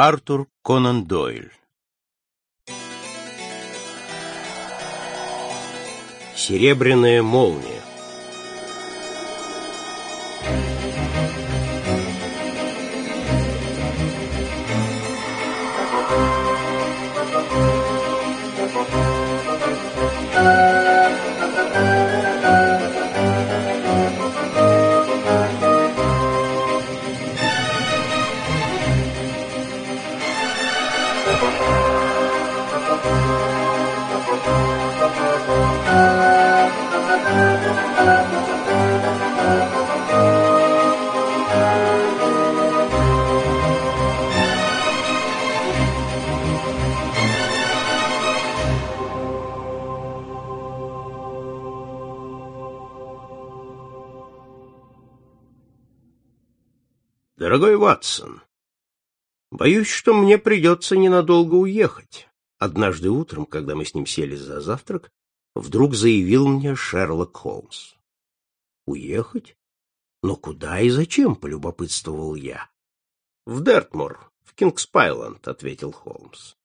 Артур Конан Дойль. Серебряная молния Ватсон, боюсь, что мне придется ненадолго уехать. Однажды утром, когда мы с ним сели за завтрак, вдруг заявил мне Шерлок Холмс. Уехать? Но куда и зачем, полюбопытствовал я. В Дертмур, в Кингспайланд, ответил Холмс.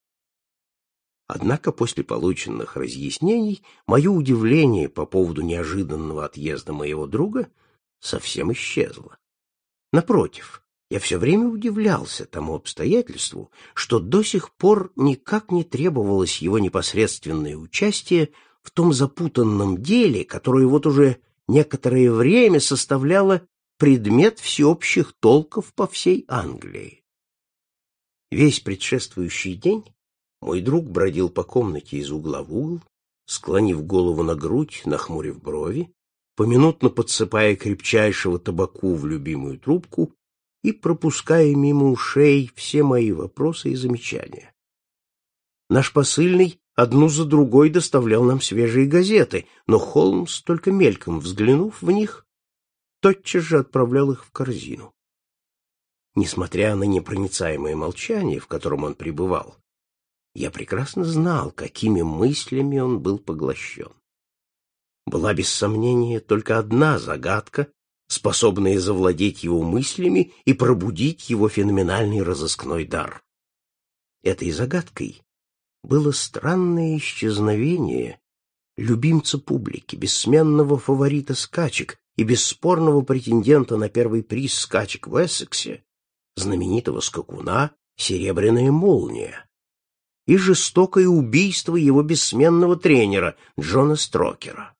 Однако после полученных разъяснений мое удивление по поводу неожиданного отъезда моего друга совсем исчезло. Напротив, я все время удивлялся тому обстоятельству, что до сих пор никак не требовалось его непосредственное участие в том запутанном деле, которое вот уже некоторое время составляло предмет всеобщих толков по всей Англии. Весь предшествующий день мой друг бродил по комнате из угла в угол, склонив голову на грудь, нахмурив брови, поминутно подсыпая крепчайшего табаку в любимую трубку и пропуская мимо ушей все мои вопросы и замечания. Наш посыльный одну за другой доставлял нам свежие газеты, но Холмс, только мельком взглянув в них, тотчас же отправлял их в корзину. Несмотря на непроницаемое молчание, в котором он пребывал, я прекрасно знал, какими мыслями он был поглощен. Была без сомнения только одна загадка, способные завладеть его мыслями и пробудить его феноменальный разыскной дар. Этой загадкой было странное исчезновение любимца публики, бессменного фаворита скачек и бесспорного претендента на первый приз скачек в Эссексе, знаменитого скакуна «Серебряная молния», и жестокое убийство его бессменного тренера Джона Строкера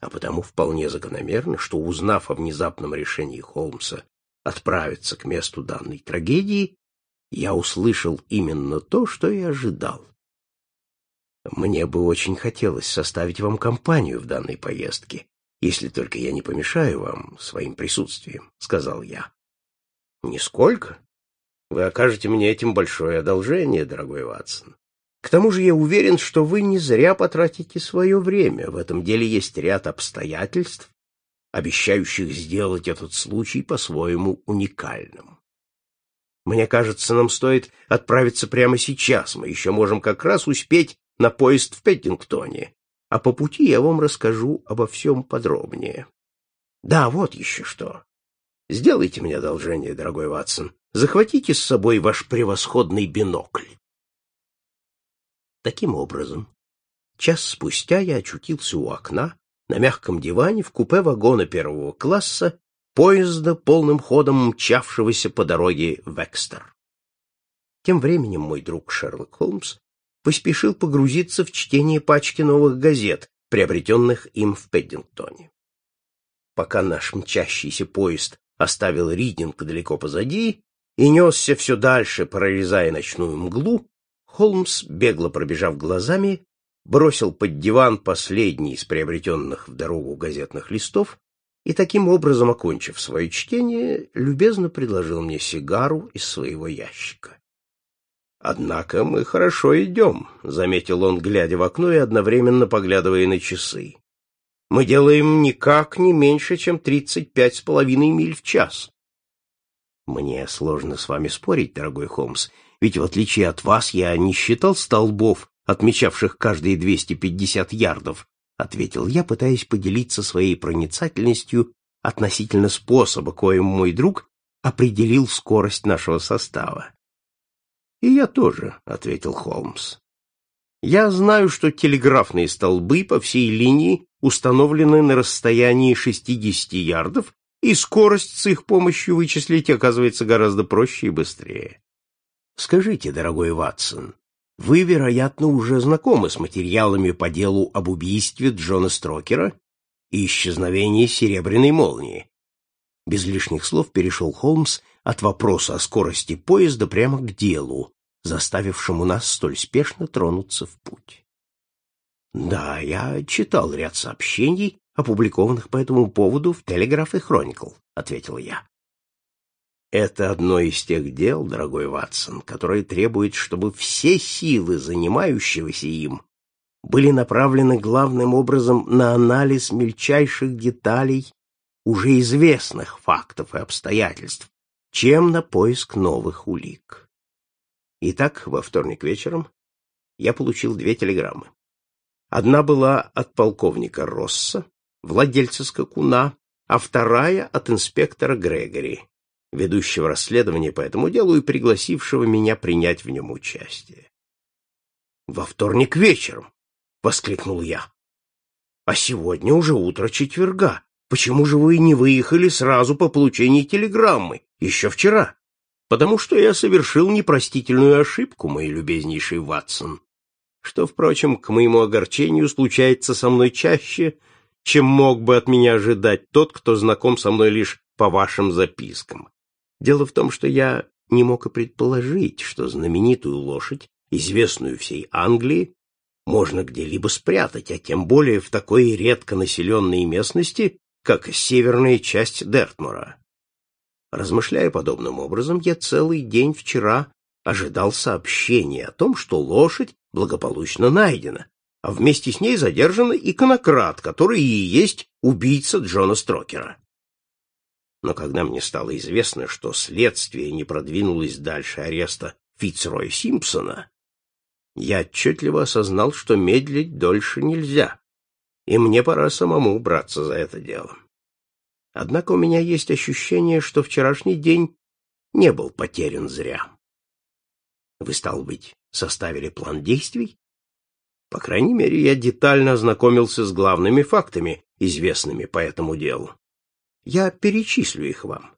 а потому вполне закономерно, что, узнав о внезапном решении Холмса отправиться к месту данной трагедии, я услышал именно то, что и ожидал. Мне бы очень хотелось составить вам компанию в данной поездке, если только я не помешаю вам своим присутствием, — сказал я. — Нисколько. Вы окажете мне этим большое одолжение, дорогой Ватсон. К тому же я уверен, что вы не зря потратите свое время. В этом деле есть ряд обстоятельств, обещающих сделать этот случай по-своему уникальным. Мне кажется, нам стоит отправиться прямо сейчас. Мы еще можем как раз успеть на поезд в Петтингтоне. А по пути я вам расскажу обо всем подробнее. Да, вот еще что. Сделайте мне одолжение, дорогой Ватсон. Захватите с собой ваш превосходный бинокль. Таким образом, час спустя я очутился у окна, на мягком диване в купе вагона первого класса поезда, полным ходом мчавшегося по дороге в Экстер. Тем временем мой друг Шерлок Холмс поспешил погрузиться в чтение пачки новых газет, приобретенных им в Педдингтоне. Пока наш мчащийся поезд оставил Ридинг далеко позади и несся все дальше, прорезая ночную мглу, Холмс, бегло пробежав глазами, бросил под диван последний из приобретенных в дорогу газетных листов и, таким образом, окончив свое чтение, любезно предложил мне сигару из своего ящика. «Однако мы хорошо идем», — заметил он, глядя в окно и одновременно поглядывая на часы. «Мы делаем никак не меньше, чем тридцать пять с половиной миль в час». «Мне сложно с вами спорить, дорогой Холмс, ведь в отличие от вас я не считал столбов, отмечавших каждые 250 ярдов, ответил я, пытаясь поделиться своей проницательностью относительно способа, коим мой друг определил скорость нашего состава. И я тоже, ответил Холмс. Я знаю, что телеграфные столбы по всей линии установлены на расстоянии 60 ярдов, и скорость с их помощью вычислить оказывается гораздо проще и быстрее. Скажите, дорогой Ватсон, вы, вероятно, уже знакомы с материалами по делу об убийстве Джона Строкера и исчезновении серебряной молнии. Без лишних слов перешел Холмс от вопроса о скорости поезда прямо к делу, заставившему нас столь спешно тронуться в путь. Да, я читал ряд сообщений, опубликованных по этому поводу в Телеграф и Хроникл, ответил я. Это одно из тех дел, дорогой Ватсон, которое требует, чтобы все силы занимающегося им были направлены главным образом на анализ мельчайших деталей уже известных фактов и обстоятельств, чем на поиск новых улик. Итак, во вторник вечером я получил две телеграммы. Одна была от полковника Росса, владельца скакуна, а вторая от инспектора Грегори, ведущего расследование по этому делу и пригласившего меня принять в нем участие. Во вторник вечером воскликнул я. А сегодня уже утро четверга. Почему же вы не выехали сразу по получении телеграммы, еще вчера? Потому что я совершил непростительную ошибку, мой любезнейший Ватсон, что, впрочем, к моему огорчению случается со мной чаще, чем мог бы от меня ожидать тот, кто знаком со мной лишь по вашим запискам. Дело в том, что я не мог и предположить, что знаменитую лошадь, известную всей Англии, можно где-либо спрятать, а тем более в такой редко населенной местности, как северная часть Дертмура. Размышляя подобным образом, я целый день вчера ожидал сообщения о том, что лошадь благополучно найдена, а вместе с ней задержан иконократ, который и есть убийца Джона Строкера. Но когда мне стало известно, что следствие не продвинулось дальше ареста Фицроя Симпсона, я отчетливо осознал, что медлить дольше нельзя, и мне пора самому браться за это дело. Однако у меня есть ощущение, что вчерашний день не был потерян зря. Вы, стал быть, составили план действий? По крайней мере, я детально ознакомился с главными фактами, известными по этому делу. Я перечислю их вам.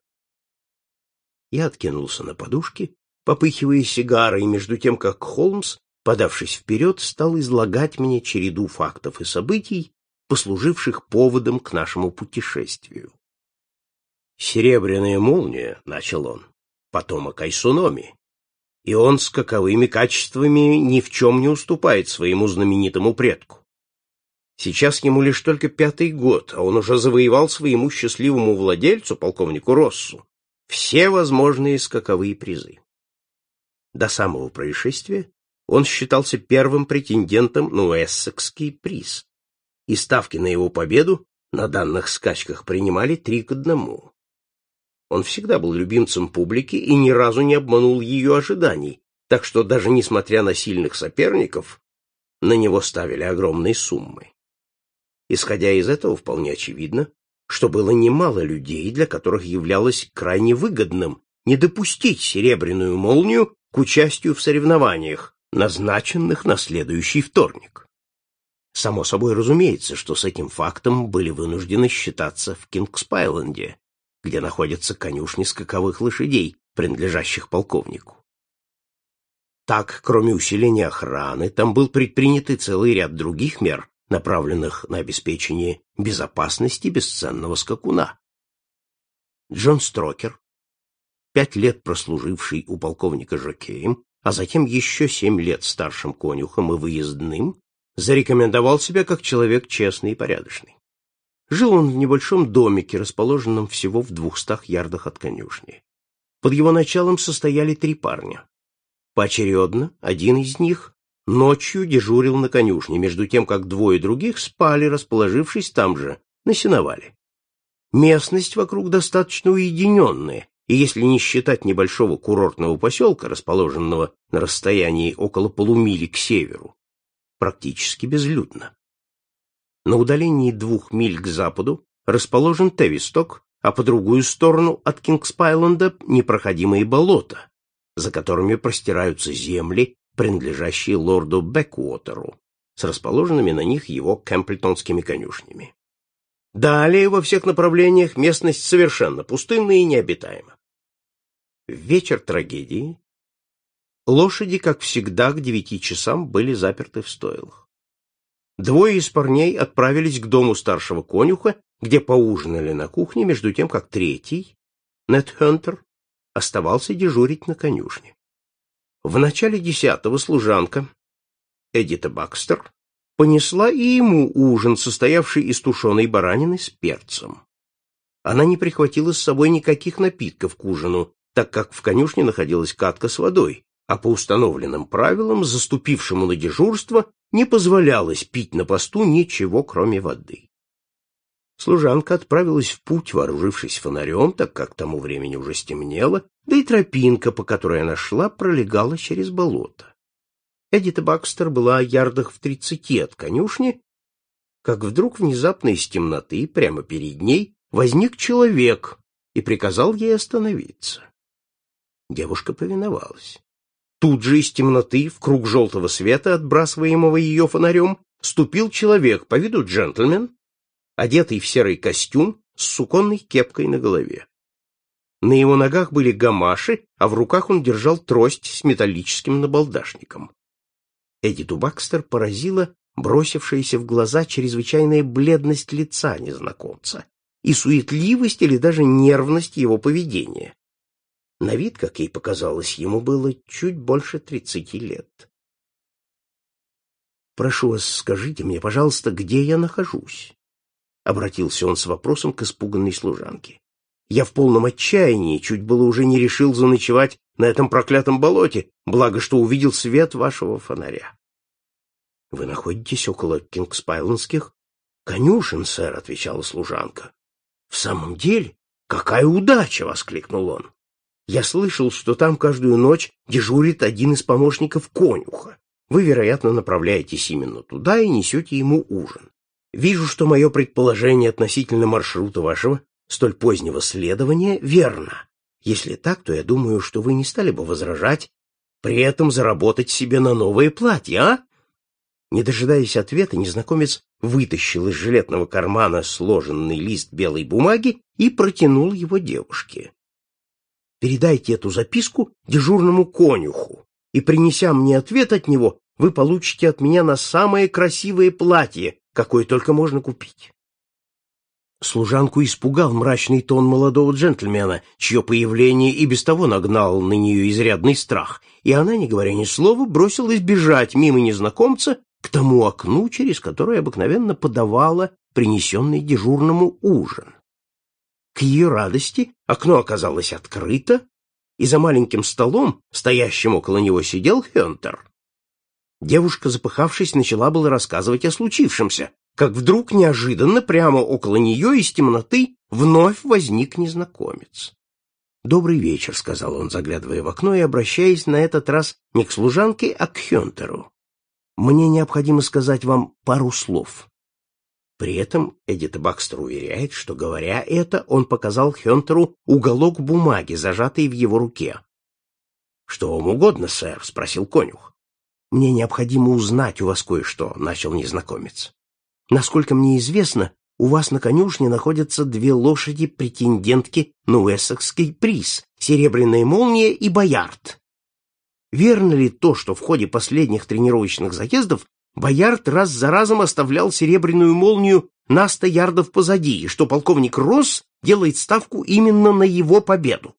Я откинулся на подушке, попыхивая сигарой, между тем, как Холмс подавшись вперед, стал излагать мне череду фактов и событий, послуживших поводом к нашему путешествию. «Серебряная молния», — начал он, — «потомок Айсуноми, и он с каковыми качествами ни в чем не уступает своему знаменитому предку. Сейчас ему лишь только пятый год, а он уже завоевал своему счастливому владельцу, полковнику Россу, все возможные скаковые призы. До самого происшествия он считался первым претендентом на Уэссекский приз, и ставки на его победу на данных скачках принимали три к одному. Он всегда был любимцем публики и ни разу не обманул ее ожиданий, так что даже несмотря на сильных соперников, на него ставили огромные суммы. Исходя из этого, вполне очевидно, что было немало людей, для которых являлось крайне выгодным не допустить серебряную молнию к участию в соревнованиях, назначенных на следующий вторник. Само собой разумеется, что с этим фактом были вынуждены считаться в Кингспайленде, где находятся конюшни скаковых лошадей, принадлежащих полковнику. Так, кроме усиления охраны, там был предпринят и целый ряд других мер, направленных на обеспечение безопасности бесценного скакуна. Джон Строкер, пять лет прослуживший у полковника Жокеем, а затем еще семь лет старшим конюхом и выездным, зарекомендовал себя как человек честный и порядочный. Жил он в небольшом домике, расположенном всего в двухстах ярдах от конюшни. Под его началом состояли три парня. Поочередно один из них ночью дежурил на конюшне, между тем, как двое других спали, расположившись там же, на сеновале. Местность вокруг достаточно уединенная, и если не считать небольшого курортного поселка, расположенного на расстоянии около полумили к северу, практически безлюдно. На удалении двух миль к западу расположен Тевисток, а по другую сторону от Кингспайленда непроходимые болота, за которыми простираются земли, принадлежащие лорду Бэкуотеру, с расположенными на них его кемплтонскими конюшнями. Далее во всех направлениях местность совершенно пустынна и необитаема. В вечер трагедии лошади, как всегда, к девяти часам были заперты в стойлах. Двое из парней отправились к дому старшего конюха, где поужинали на кухне, между тем, как третий, Нед Хантер, оставался дежурить на конюшне. В начале десятого служанка Эдита Бакстер понесла и ему ужин, состоявший из тушеной баранины с перцем. Она не прихватила с собой никаких напитков к ужину, так как в конюшне находилась катка с водой, а по установленным правилам заступившему на дежурство не позволялось пить на посту ничего, кроме воды. Служанка отправилась в путь, вооружившись фонарем, так как к тому времени уже стемнело, да и тропинка, по которой она шла, пролегала через болото. Эдита Бакстер была ярдах в тридцати от конюшни, как вдруг внезапно из темноты, прямо перед ней, возник человек и приказал ей остановиться. Девушка повиновалась. Тут же из темноты, в круг желтого света, отбрасываемого ее фонарем, ступил человек, по виду джентльмен, одетый в серый костюм с суконной кепкой на голове. На его ногах были гамаши, а в руках он держал трость с металлическим набалдашником. Эдиту Бакстер поразила бросившаяся в глаза чрезвычайная бледность лица незнакомца и суетливость или даже нервность его поведения. На вид, как ей показалось, ему было чуть больше тридцати лет. «Прошу вас, скажите мне, пожалуйста, где я нахожусь?» Обратился он с вопросом к испуганной служанке. «Я в полном отчаянии, чуть было уже не решил заночевать на этом проклятом болоте, благо что увидел свет вашего фонаря». «Вы находитесь около Кингспайлонских?» «Конюшен, сэр», — отвечала служанка. «В самом деле? Какая удача!» — воскликнул он. Я слышал, что там каждую ночь дежурит один из помощников конюха. Вы, вероятно, направляетесь именно туда и несете ему ужин. Вижу, что мое предположение относительно маршрута вашего столь позднего следования верно. Если так, то я думаю, что вы не стали бы возражать, при этом заработать себе на новое платье, а? Не дожидаясь ответа, незнакомец вытащил из жилетного кармана сложенный лист белой бумаги и протянул его девушке. Передайте эту записку дежурному конюху, и, принеся мне ответ от него, вы получите от меня на самое красивое платье, какое только можно купить. Служанку испугал мрачный тон молодого джентльмена, чье появление и без того нагнал на нее изрядный страх, и она, не говоря ни слова, бросилась бежать мимо незнакомца к тому окну, через которое обыкновенно подавала принесенный дежурному ужин. К ее радости окно оказалось открыто, и за маленьким столом, стоящим около него, сидел Хентер. Девушка, запыхавшись, начала было рассказывать о случившемся, как вдруг неожиданно прямо около нее из темноты вновь возник незнакомец. «Добрый вечер», — сказал он, заглядывая в окно и обращаясь на этот раз не к служанке, а к Хентеру. «Мне необходимо сказать вам пару слов». При этом Эдита Бакстер уверяет, что, говоря это, он показал Хентеру уголок бумаги, зажатый в его руке. — Что вам угодно, сэр? — спросил конюх. — Мне необходимо узнать у вас кое-что, — начал незнакомец. — Насколько мне известно, у вас на конюшне находятся две лошади-претендентки на Уэссекский приз — Серебряная молния и Боярд. Верно ли то, что в ходе последних тренировочных заездов Боярд раз за разом оставлял серебряную молнию на сто ярдов позади, и что полковник Росс делает ставку именно на его победу.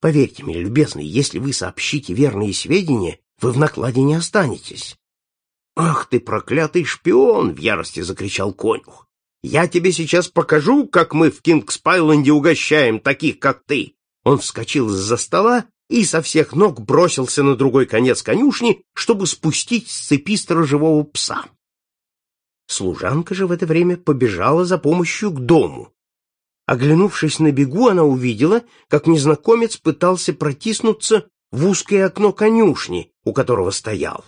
Поверьте мне, любезный, если вы сообщите верные сведения, вы в накладе не останетесь. — Ах ты, проклятый шпион! — в ярости закричал конюх. — Я тебе сейчас покажу, как мы в Кингспайленде угощаем таких, как ты! Он вскочил из-за стола и со всех ног бросился на другой конец конюшни, чтобы спустить с цепи сторожевого пса. Служанка же в это время побежала за помощью к дому. Оглянувшись на бегу, она увидела, как незнакомец пытался протиснуться в узкое окно конюшни, у которого стоял.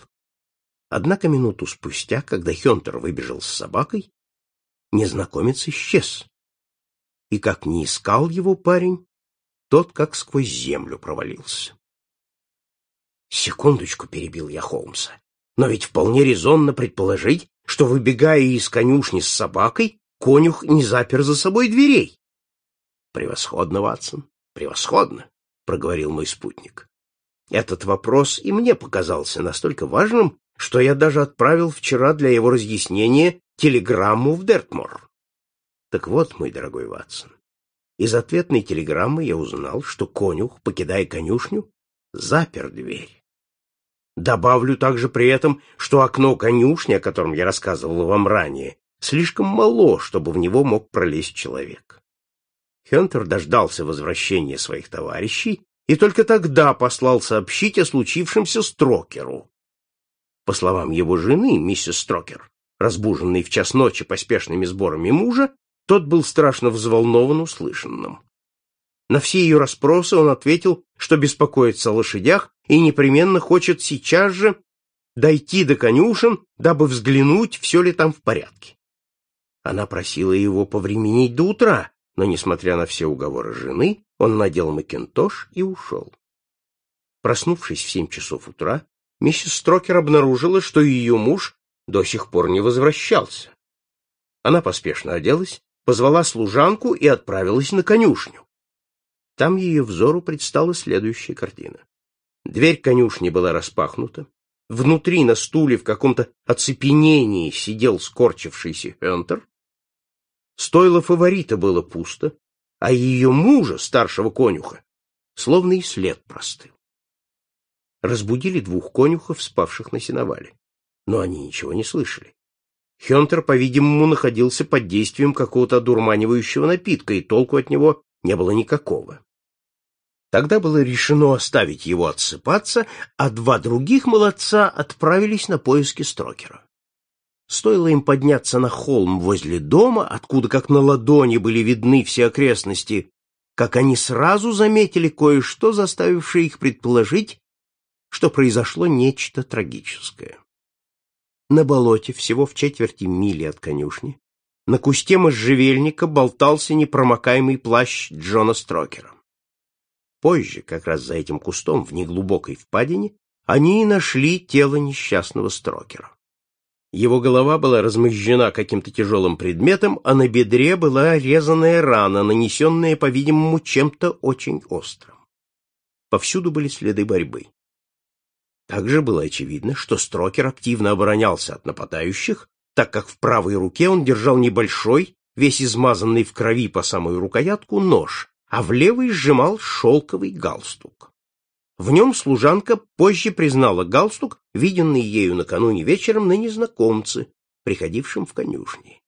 Однако минуту спустя, когда Хентер выбежал с собакой, незнакомец исчез. И как не искал его парень, тот как сквозь землю провалился. Секундочку перебил я Холмса. Но ведь вполне резонно предположить, что, выбегая из конюшни с собакой, конюх не запер за собой дверей. Превосходно, Ватсон, превосходно, проговорил мой спутник. Этот вопрос и мне показался настолько важным, что я даже отправил вчера для его разъяснения телеграмму в Дертмор. Так вот, мой дорогой Ватсон, из ответной телеграммы я узнал, что конюх, покидая конюшню, запер дверь. Добавлю также при этом, что окно конюшни, о котором я рассказывал вам ранее, слишком мало, чтобы в него мог пролезть человек. Хентер дождался возвращения своих товарищей и только тогда послал сообщить о случившемся Строкеру. По словам его жены, миссис Строкер, разбуженной в час ночи поспешными сборами мужа, тот был страшно взволнован услышанным. На все ее расспросы он ответил, что беспокоится о лошадях и непременно хочет сейчас же дойти до конюшен, дабы взглянуть, все ли там в порядке. Она просила его повременить до утра, но, несмотря на все уговоры жены, он надел макинтош и ушел. Проснувшись в семь часов утра, миссис Строкер обнаружила, что ее муж до сих пор не возвращался. Она поспешно оделась, позвала служанку и отправилась на конюшню. Там ее взору предстала следующая картина. Дверь конюшни была распахнута. Внутри на стуле в каком-то оцепенении сидел скорчившийся Хентер. Стойло фаворита было пусто, а ее мужа, старшего конюха, словно и след простыл. Разбудили двух конюхов, спавших на сеновале, но они ничего не слышали. Хентер, по-видимому, находился под действием какого-то одурманивающего напитка, и толку от него не было никакого. Тогда было решено оставить его отсыпаться, а два других молодца отправились на поиски Строкера. Стоило им подняться на холм возле дома, откуда как на ладони были видны все окрестности, как они сразу заметили кое-что, заставившее их предположить, что произошло нечто трагическое. На болоте, всего в четверти мили от конюшни, на кусте можжевельника болтался непромокаемый плащ Джона Строкера. Позже, как раз за этим кустом, в неглубокой впадине, они и нашли тело несчастного Строкера. Его голова была размозжена каким-то тяжелым предметом, а на бедре была резаная рана, нанесенная, по-видимому, чем-то очень острым. Повсюду были следы борьбы. Также было очевидно, что Строкер активно оборонялся от нападающих, так как в правой руке он держал небольшой, весь измазанный в крови по самую рукоятку, нож, а в левой сжимал шелковый галстук. В нем служанка позже признала галстук, виденный ею накануне вечером на незнакомце, приходившем в конюшни.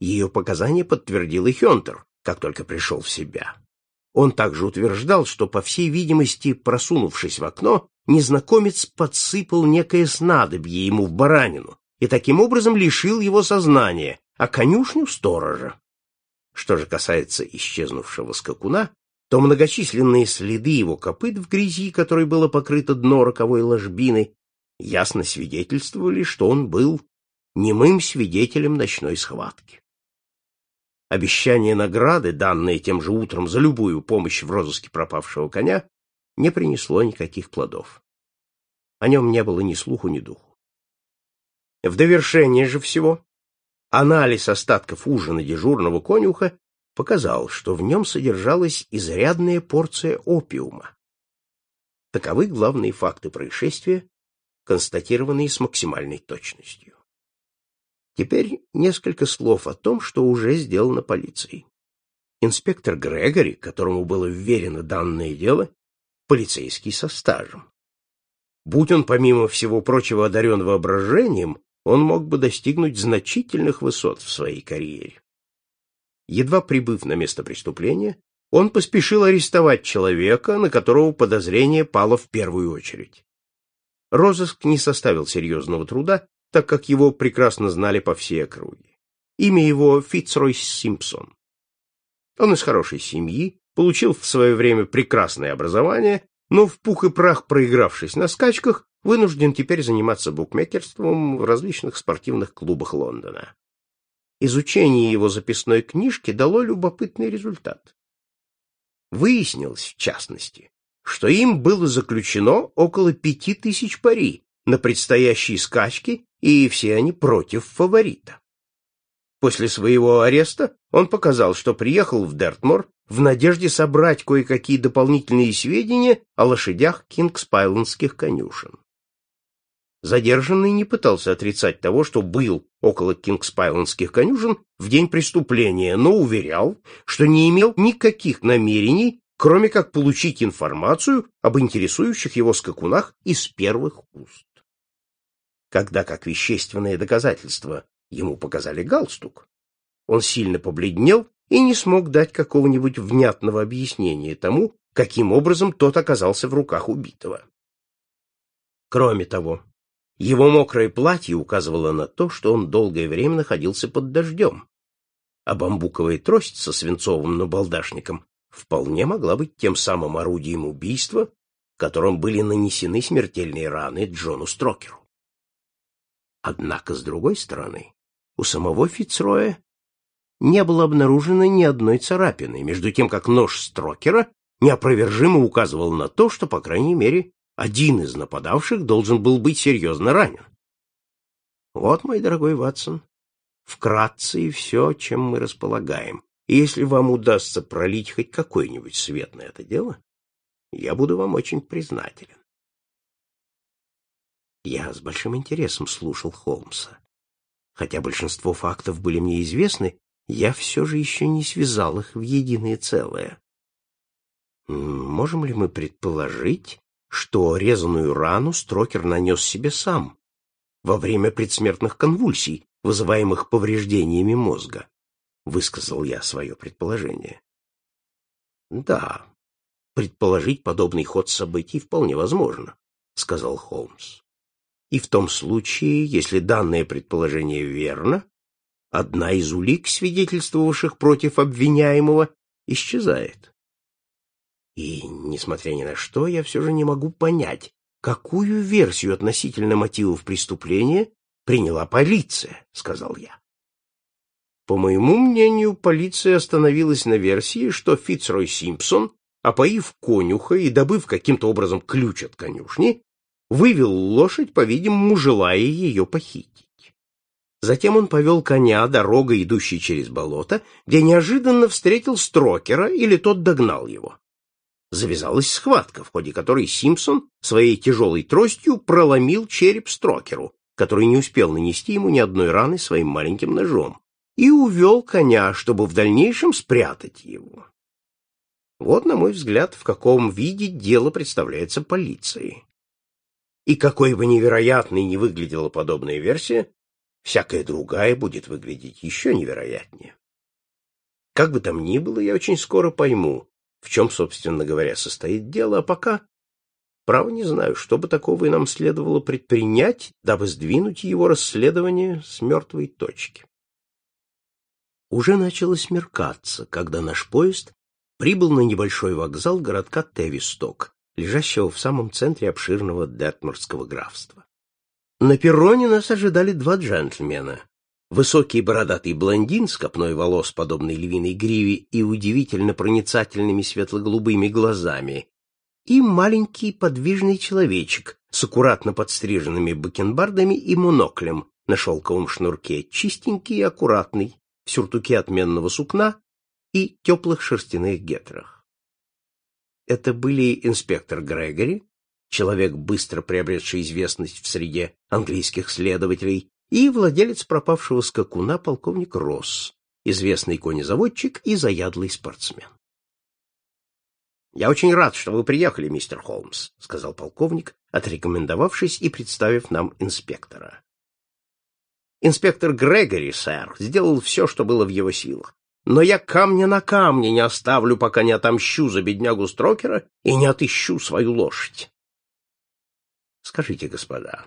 Ее показания подтвердил и Хентер, как только пришел в себя. Он также утверждал, что, по всей видимости, просунувшись в окно, незнакомец подсыпал некое снадобье ему в баранину и таким образом лишил его сознания, а конюшню — сторожа. Что же касается исчезнувшего скакуна, то многочисленные следы его копыт в грязи, которой было покрыто дно роковой ложбины, ясно свидетельствовали, что он был немым свидетелем ночной схватки. Обещание награды, данное тем же утром за любую помощь в розыске пропавшего коня, не принесло никаких плодов. О нем не было ни слуху, ни духу. В довершение же всего, анализ остатков ужина дежурного конюха показал, что в нем содержалась изрядная порция опиума. Таковы главные факты происшествия, констатированные с максимальной точностью. Теперь несколько слов о том, что уже сделано полицией. Инспектор Грегори, которому было вверено данное дело, полицейский со стажем. Будь он, помимо всего прочего, одарен воображением, он мог бы достигнуть значительных высот в своей карьере. Едва прибыв на место преступления, он поспешил арестовать человека, на которого подозрение пало в первую очередь. Розыск не составил серьезного труда, так как его прекрасно знали по всей округе. Имя его Фицрой Симпсон. Он из хорошей семьи, получил в свое время прекрасное образование, но в пух и прах проигравшись на скачках, вынужден теперь заниматься букмекерством в различных спортивных клубах Лондона. Изучение его записной книжки дало любопытный результат. Выяснилось, в частности, что им было заключено около пяти тысяч пари на предстоящие скачки, и все они против фаворита. После своего ареста он показал, что приехал в Дертмор в надежде собрать кое-какие дополнительные сведения о лошадях кингспайландских конюшен. Задержанный не пытался отрицать того, что был около кингспайландских конюшен в день преступления, но уверял, что не имел никаких намерений, кроме как получить информацию об интересующих его скакунах из первых уст. Когда как вещественное доказательство Ему показали галстук. Он сильно побледнел и не смог дать какого-нибудь внятного объяснения тому, каким образом тот оказался в руках убитого. Кроме того, его мокрое платье указывало на то, что он долгое время находился под дождем, а бамбуковая трость со свинцовым набалдашником вполне могла быть тем самым орудием убийства, которым были нанесены смертельные раны Джону Строкеру. Однако, с другой стороны, у самого Фицроя не было обнаружено ни одной царапины, между тем как нож Строкера неопровержимо указывал на то, что, по крайней мере, один из нападавших должен был быть серьезно ранен. Вот, мой дорогой Ватсон, вкратце и все, чем мы располагаем. И если вам удастся пролить хоть какой-нибудь свет на это дело, я буду вам очень признателен. Я с большим интересом слушал Холмса. Хотя большинство фактов были мне известны, я все же еще не связал их в единое целое. Можем ли мы предположить, что резаную рану Строкер нанес себе сам во время предсмертных конвульсий, вызываемых повреждениями мозга? Высказал я свое предположение. Да, предположить подобный ход событий вполне возможно, сказал Холмс. И в том случае, если данное предположение верно, одна из улик, свидетельствовавших против обвиняемого, исчезает. И, несмотря ни на что, я все же не могу понять, какую версию относительно мотивов преступления приняла полиция, — сказал я. По моему мнению, полиция остановилась на версии, что Фицрой Симпсон, опоив конюха и добыв каким-то образом ключ от конюшни, вывел лошадь, по-видимому, желая ее похитить. Затем он повел коня дорогой, идущей через болото, где неожиданно встретил Строкера, или тот догнал его. Завязалась схватка, в ходе которой Симпсон своей тяжелой тростью проломил череп Строкеру, который не успел нанести ему ни одной раны своим маленьким ножом, и увел коня, чтобы в дальнейшем спрятать его. Вот, на мой взгляд, в каком виде дело представляется полиции. И какой бы невероятной ни выглядела подобная версия, всякая другая будет выглядеть еще невероятнее. Как бы там ни было, я очень скоро пойму, в чем, собственно говоря, состоит дело, а пока, право не знаю, что бы такого и нам следовало предпринять, дабы сдвинуть его расследование с мертвой точки. Уже начало смеркаться, когда наш поезд прибыл на небольшой вокзал городка Тевисток, лежащего в самом центре обширного Детморского графства. На перроне нас ожидали два джентльмена. Высокий бородатый блондин с копной волос, подобной львиной гриве, и удивительно проницательными светло-голубыми глазами, и маленький подвижный человечек с аккуратно подстриженными бакенбардами и моноклем на шелковом шнурке, чистенький и аккуратный, в сюртуке отменного сукна и теплых шерстяных гетрах. Это были инспектор Грегори, человек, быстро приобретший известность в среде английских следователей, и владелец пропавшего скакуна полковник Росс, известный конезаводчик и заядлый спортсмен. «Я очень рад, что вы приехали, мистер Холмс», — сказал полковник, отрекомендовавшись и представив нам инспектора. «Инспектор Грегори, сэр, сделал все, что было в его силах но я камня на камне не оставлю, пока не отомщу за беднягу Строкера и не отыщу свою лошадь. Скажите, господа,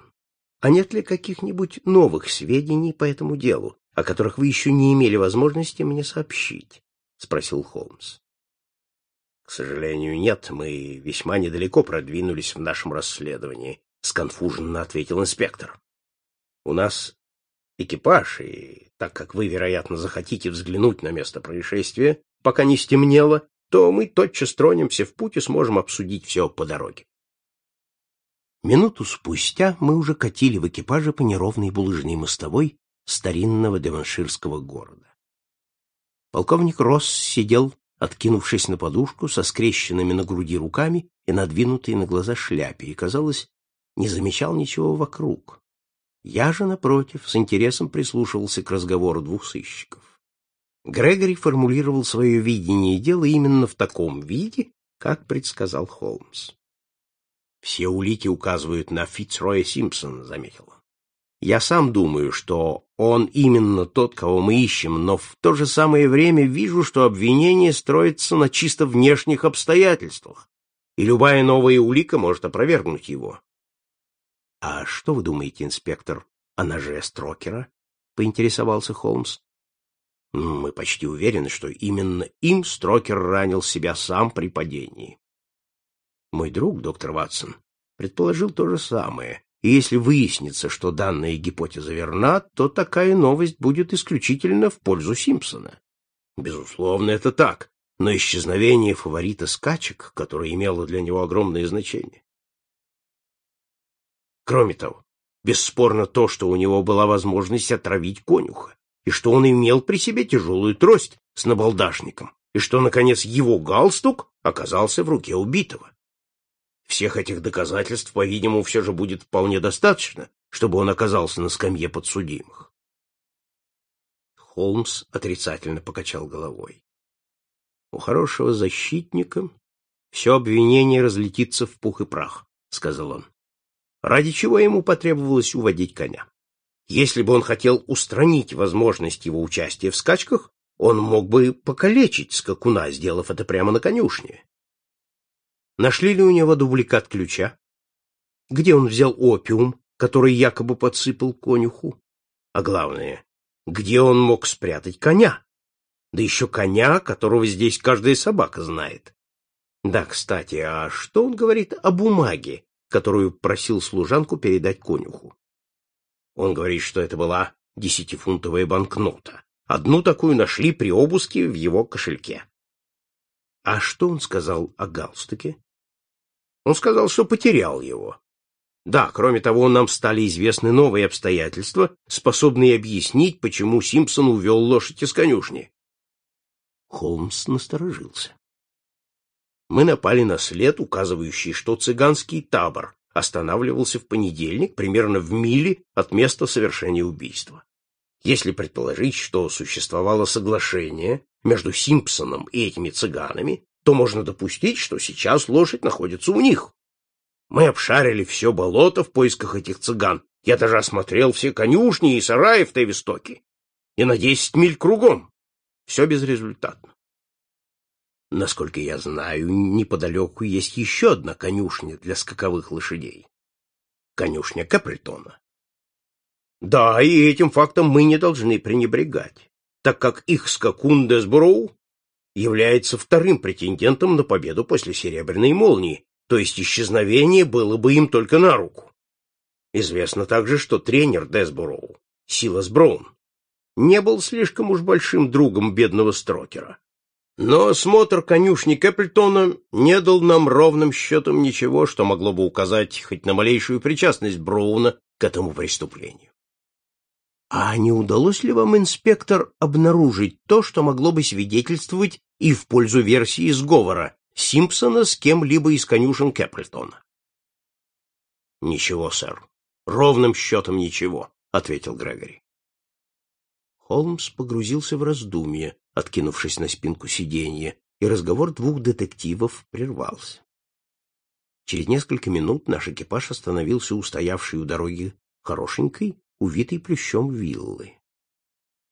а нет ли каких-нибудь новых сведений по этому делу, о которых вы еще не имели возможности мне сообщить? — спросил Холмс. — К сожалению, нет, мы весьма недалеко продвинулись в нашем расследовании, — сконфуженно ответил инспектор. — У нас экипаж, и так как вы, вероятно, захотите взглянуть на место происшествия, пока не стемнело, то мы тотчас тронемся в путь и сможем обсудить все по дороге. Минуту спустя мы уже катили в экипаже по неровной булыжной мостовой старинного деванширского города. Полковник Росс сидел, откинувшись на подушку, со скрещенными на груди руками и надвинутой на глаза шляпе, и, казалось, не замечал ничего вокруг. Я же, напротив, с интересом прислушивался к разговору двух сыщиков. Грегори формулировал свое видение дела именно в таком виде, как предсказал Холмс. «Все улики указывают на Фицроя Симпсона», — заметил он. «Я сам думаю, что он именно тот, кого мы ищем, но в то же самое время вижу, что обвинение строится на чисто внешних обстоятельствах, и любая новая улика может опровергнуть его. — А что вы думаете, инспектор, о ноже Строкера? — поинтересовался Холмс. — Мы почти уверены, что именно им Строкер ранил себя сам при падении. Мой друг, доктор Ватсон, предположил то же самое, и если выяснится, что данная гипотеза верна, то такая новость будет исключительно в пользу Симпсона. Безусловно, это так, но исчезновение фаворита скачек, которое имело для него огромное значение. Кроме того, бесспорно то, что у него была возможность отравить конюха, и что он имел при себе тяжелую трость с набалдашником, и что, наконец, его галстук оказался в руке убитого. Всех этих доказательств, по-видимому, все же будет вполне достаточно, чтобы он оказался на скамье подсудимых. Холмс отрицательно покачал головой. У хорошего защитника все обвинение разлетится в пух и прах, — сказал он. Ради чего ему потребовалось уводить коня? Если бы он хотел устранить возможность его участия в скачках, он мог бы покалечить скакуна, сделав это прямо на конюшне. Нашли ли у него дубликат ключа? Где он взял опиум, который якобы подсыпал конюху? А главное, где он мог спрятать коня? Да еще коня, которого здесь каждая собака знает. Да, кстати, а что он говорит о бумаге, которую просил служанку передать конюху? Он говорит, что это была десятифунтовая банкнота. Одну такую нашли при обыске в его кошельке. А что он сказал о галстуке? Он сказал, что потерял его. Да, кроме того, нам стали известны новые обстоятельства, способные объяснить, почему Симпсон увел лошадь из конюшни. Холмс насторожился. Мы напали на след, указывающий, что цыганский табор останавливался в понедельник примерно в миле от места совершения убийства. Если предположить, что существовало соглашение между Симпсоном и этими цыганами, то можно допустить, что сейчас лошадь находится у них. Мы обшарили все болото в поисках этих цыган. Я даже осмотрел все конюшни и сараи в Тевистоке. И на десять миль кругом. Все безрезультатно. Насколько я знаю, неподалеку есть еще одна конюшня для скаковых лошадей. Конюшня Капритона. Да, и этим фактом мы не должны пренебрегать, так как их скакун Десброу является вторым претендентом на победу после Серебряной молнии, то есть исчезновение было бы им только на руку. Известно также, что тренер Десбороу, Силас Браун, не был слишком уж большим другом бедного Строкера. Но осмотр конюшни Кэпплтона не дал нам ровным счетом ничего, что могло бы указать хоть на малейшую причастность Броуна к этому преступлению. А не удалось ли вам, инспектор, обнаружить то, что могло бы свидетельствовать и в пользу версии сговора Симпсона с кем-либо из конюшен Кэпплтона? Ничего, сэр. Ровным счетом ничего, ответил Грегори. Холмс погрузился в раздумье, откинувшись на спинку сиденья, и разговор двух детективов прервался. Через несколько минут наш экипаж остановился у стоявшей у дороги хорошенькой, увитой плющом виллы.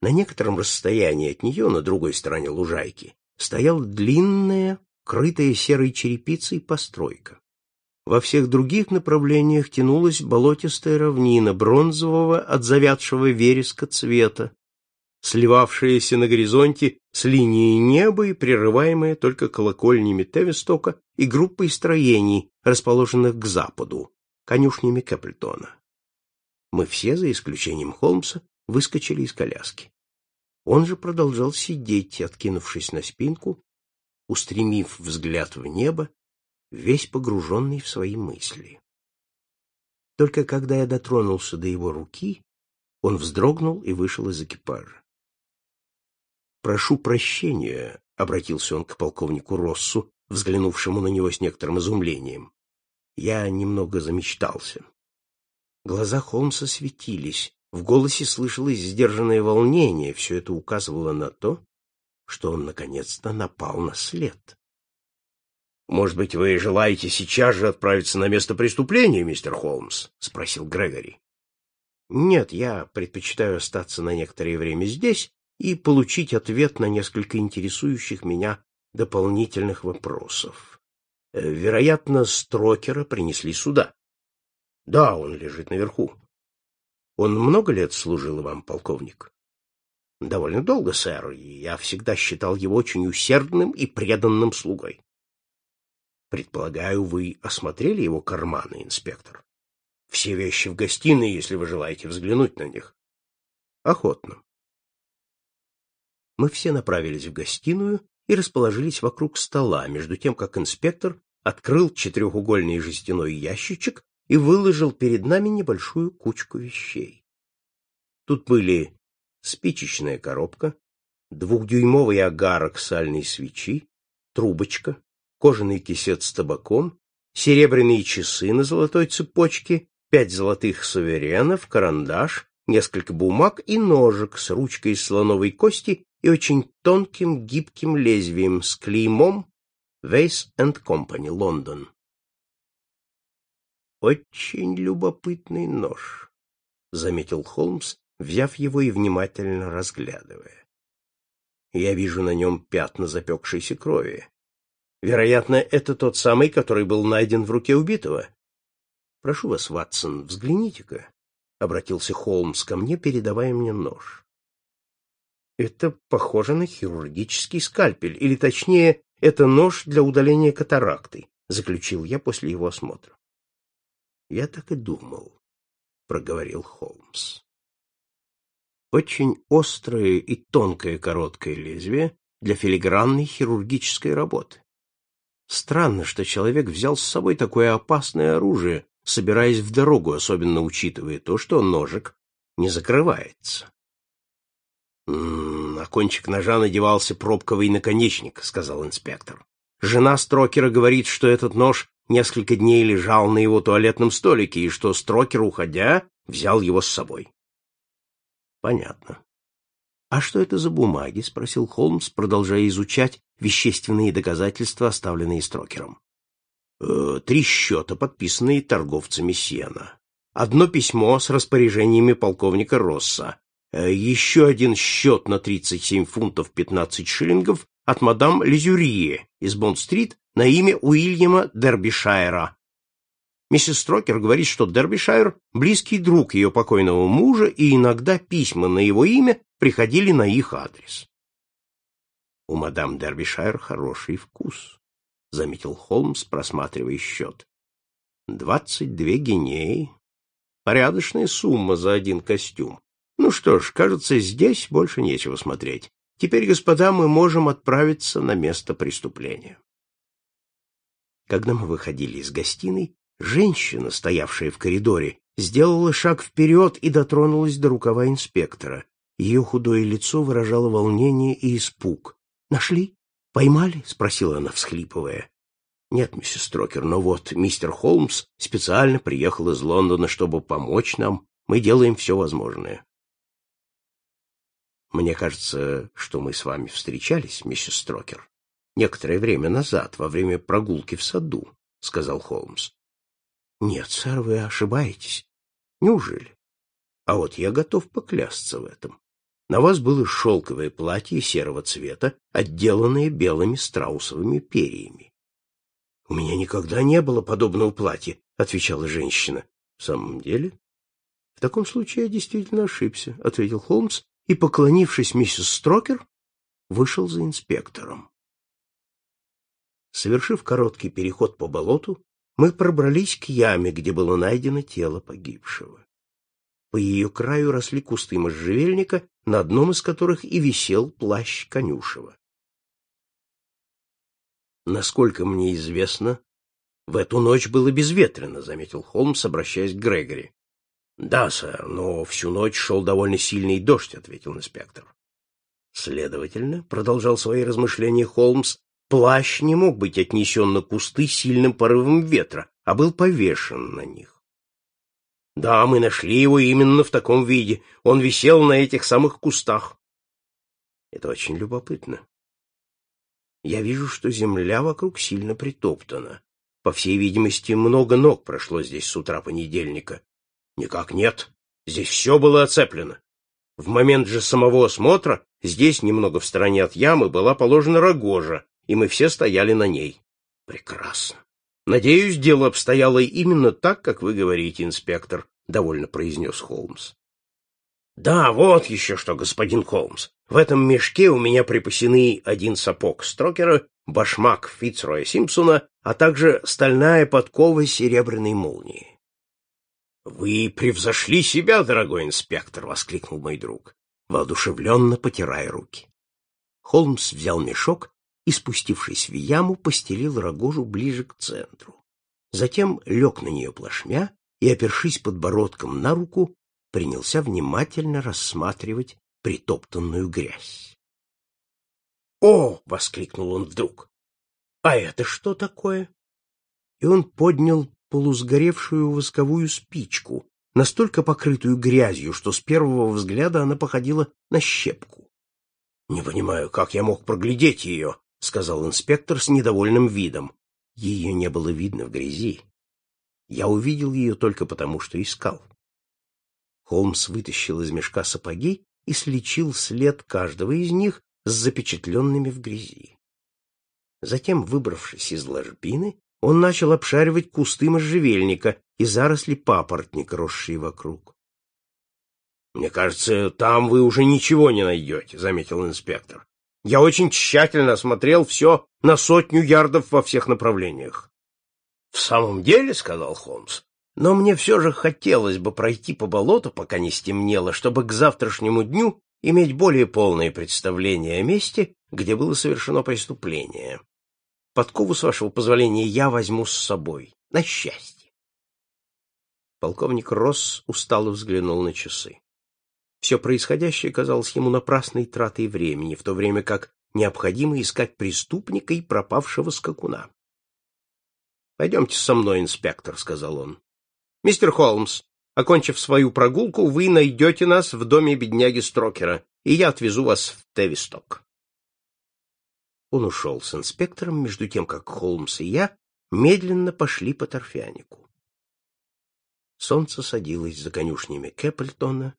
На некотором расстоянии от нее, на другой стороне лужайки, стояла длинная, крытая серой черепицей постройка. Во всех других направлениях тянулась болотистая равнина бронзового от завядшего вереска цвета, сливавшаяся на горизонте с линией неба и прерываемая только колокольнями Тевистока и группой строений, расположенных к западу, конюшнями Кэпплтона. Мы все, за исключением Холмса, выскочили из коляски. Он же продолжал сидеть, откинувшись на спинку, устремив взгляд в небо, весь погруженный в свои мысли. Только когда я дотронулся до его руки, он вздрогнул и вышел из экипажа. «Прошу прощения», — обратился он к полковнику Россу, взглянувшему на него с некоторым изумлением. «Я немного замечтался». Глаза Холмса светились, в голосе слышалось сдержанное волнение, все это указывало на то, что он наконец-то напал на след. «Может быть, вы желаете сейчас же отправиться на место преступления, мистер Холмс?» — спросил Грегори. «Нет, я предпочитаю остаться на некоторое время здесь и получить ответ на несколько интересующих меня дополнительных вопросов. Э, вероятно, Строкера принесли сюда. Да, он лежит наверху. Он много лет служил вам, полковник? Довольно долго, сэр, и я всегда считал его очень усердным и преданным слугой. Предполагаю, вы осмотрели его карманы, инспектор? Все вещи в гостиной, если вы желаете взглянуть на них. Охотно мы все направились в гостиную и расположились вокруг стола, между тем, как инспектор открыл четырехугольный жестяной ящичек и выложил перед нами небольшую кучку вещей. Тут были спичечная коробка, двухдюймовый агарок сальной свечи, трубочка, кожаный кисет с табаком, серебряные часы на золотой цепочке, пять золотых суверенов, карандаш, несколько бумаг и ножик с ручкой из слоновой кости и очень тонким гибким лезвием с клеймом Weiss and Company, Лондон. «Очень любопытный нож», — заметил Холмс, взяв его и внимательно разглядывая. «Я вижу на нем пятна запекшейся крови. Вероятно, это тот самый, который был найден в руке убитого. Прошу вас, Ватсон, взгляните-ка», — обратился Холмс ко мне, передавая мне нож. Это похоже на хирургический скальпель, или точнее, это нож для удаления катаракты, заключил я после его осмотра. Я так и думал, проговорил Холмс. Очень острое и тонкое короткое лезвие для филигранной хирургической работы. Странно, что человек взял с собой такое опасное оружие, собираясь в дорогу, особенно учитывая то, что ножик не закрывается. «На кончик ножа надевался пробковый наконечник», — сказал инспектор. «Жена Строкера говорит, что этот нож несколько дней лежал на его туалетном столике и что Строкер, уходя, взял его с собой». «Понятно». «А что это за бумаги?» — спросил Холмс, продолжая изучать вещественные доказательства, оставленные Строкером. «Э, «Три счета, подписанные торговцами сена. Одно письмо с распоряжениями полковника Росса, Э, еще один счет на 37 фунтов 15 шиллингов от мадам Лизюрье из Бонд-стрит на имя Уильяма Дербишайра. Миссис Строкер говорит, что Дербишайр — близкий друг ее покойного мужа, и иногда письма на его имя приходили на их адрес. «У мадам Дербишайр хороший вкус», — заметил Холмс, просматривая счет. «Двадцать две гинеи. Порядочная сумма за один костюм. Ну что ж, кажется, здесь больше нечего смотреть. Теперь, господа, мы можем отправиться на место преступления. Когда мы выходили из гостиной, женщина, стоявшая в коридоре, сделала шаг вперед и дотронулась до рукава инспектора. Ее худое лицо выражало волнение и испуг. «Нашли? Поймали?» — спросила она, всхлипывая. «Нет, миссис Строкер, но вот мистер Холмс специально приехал из Лондона, чтобы помочь нам. Мы делаем все возможное». Мне кажется, что мы с вами встречались, миссис Строкер, некоторое время назад, во время прогулки в саду, — сказал Холмс. — Нет, сэр, вы ошибаетесь. Неужели? А вот я готов поклясться в этом. На вас было шелковое платье серого цвета, отделанное белыми страусовыми перьями. — У меня никогда не было подобного платья, — отвечала женщина. — В самом деле? — В таком случае я действительно ошибся, — ответил Холмс и, поклонившись миссис Строкер, вышел за инспектором. Совершив короткий переход по болоту, мы пробрались к яме, где было найдено тело погибшего. По ее краю росли кусты можжевельника, на одном из которых и висел плащ Конюшева. Насколько мне известно, в эту ночь было безветренно, заметил Холмс, обращаясь к Грегори. Да, сэр, но всю ночь шел довольно сильный дождь, ответил инспектор. Следовательно, продолжал свои размышления Холмс, плащ не мог быть отнесен на кусты сильным порывом ветра, а был повешен на них. Да, мы нашли его именно в таком виде. Он висел на этих самых кустах. Это очень любопытно. Я вижу, что земля вокруг сильно притоптана. По всей видимости, много ног прошло здесь с утра понедельника. Никак нет. Здесь все было оцеплено. В момент же самого осмотра здесь, немного в стороне от ямы, была положена рогожа, и мы все стояли на ней. Прекрасно. Надеюсь, дело обстояло именно так, как вы говорите, инспектор, довольно произнес Холмс. Да, вот еще что, господин Холмс. В этом мешке у меня припасены один сапог Строкера, башмак Фицроя Симпсона, а также стальная подкова серебряной молнии. Вы превзошли себя, дорогой инспектор, воскликнул мой друг, воодушевленно потирая руки. Холмс взял мешок и, спустившись в яму, постелил рогожу ближе к центру. Затем лег на нее плашмя и, опершись подбородком на руку, принялся внимательно рассматривать притоптанную грязь. «О!» — воскликнул он вдруг. «А это что такое?» И он поднял полусгоревшую восковую спичку, настолько покрытую грязью, что с первого взгляда она походила на щепку. — Не понимаю, как я мог проглядеть ее, — сказал инспектор с недовольным видом. Ее не было видно в грязи. Я увидел ее только потому, что искал. Холмс вытащил из мешка сапоги и слечил след каждого из них с запечатленными в грязи. Затем, выбравшись из ложбины, он начал обшаривать кусты можжевельника и заросли папоротника, росшие вокруг. — Мне кажется, там вы уже ничего не найдете, — заметил инспектор. — Я очень тщательно осмотрел все на сотню ярдов во всех направлениях. — В самом деле, — сказал Холмс, — но мне все же хотелось бы пройти по болоту, пока не стемнело, чтобы к завтрашнему дню иметь более полное представление о месте, где было совершено преступление. Подкову, с вашего позволения, я возьму с собой. На счастье. Полковник Росс устало взглянул на часы. Все происходящее казалось ему напрасной тратой времени, в то время как необходимо искать преступника и пропавшего скакуна. «Пойдемте со мной, инспектор», — сказал он. «Мистер Холмс, окончив свою прогулку, вы найдете нас в доме бедняги Строкера, и я отвезу вас в Тевисток». Он ушел с инспектором, между тем, как Холмс и я медленно пошли по торфянику. Солнце садилось за конюшнями Кэппельтона,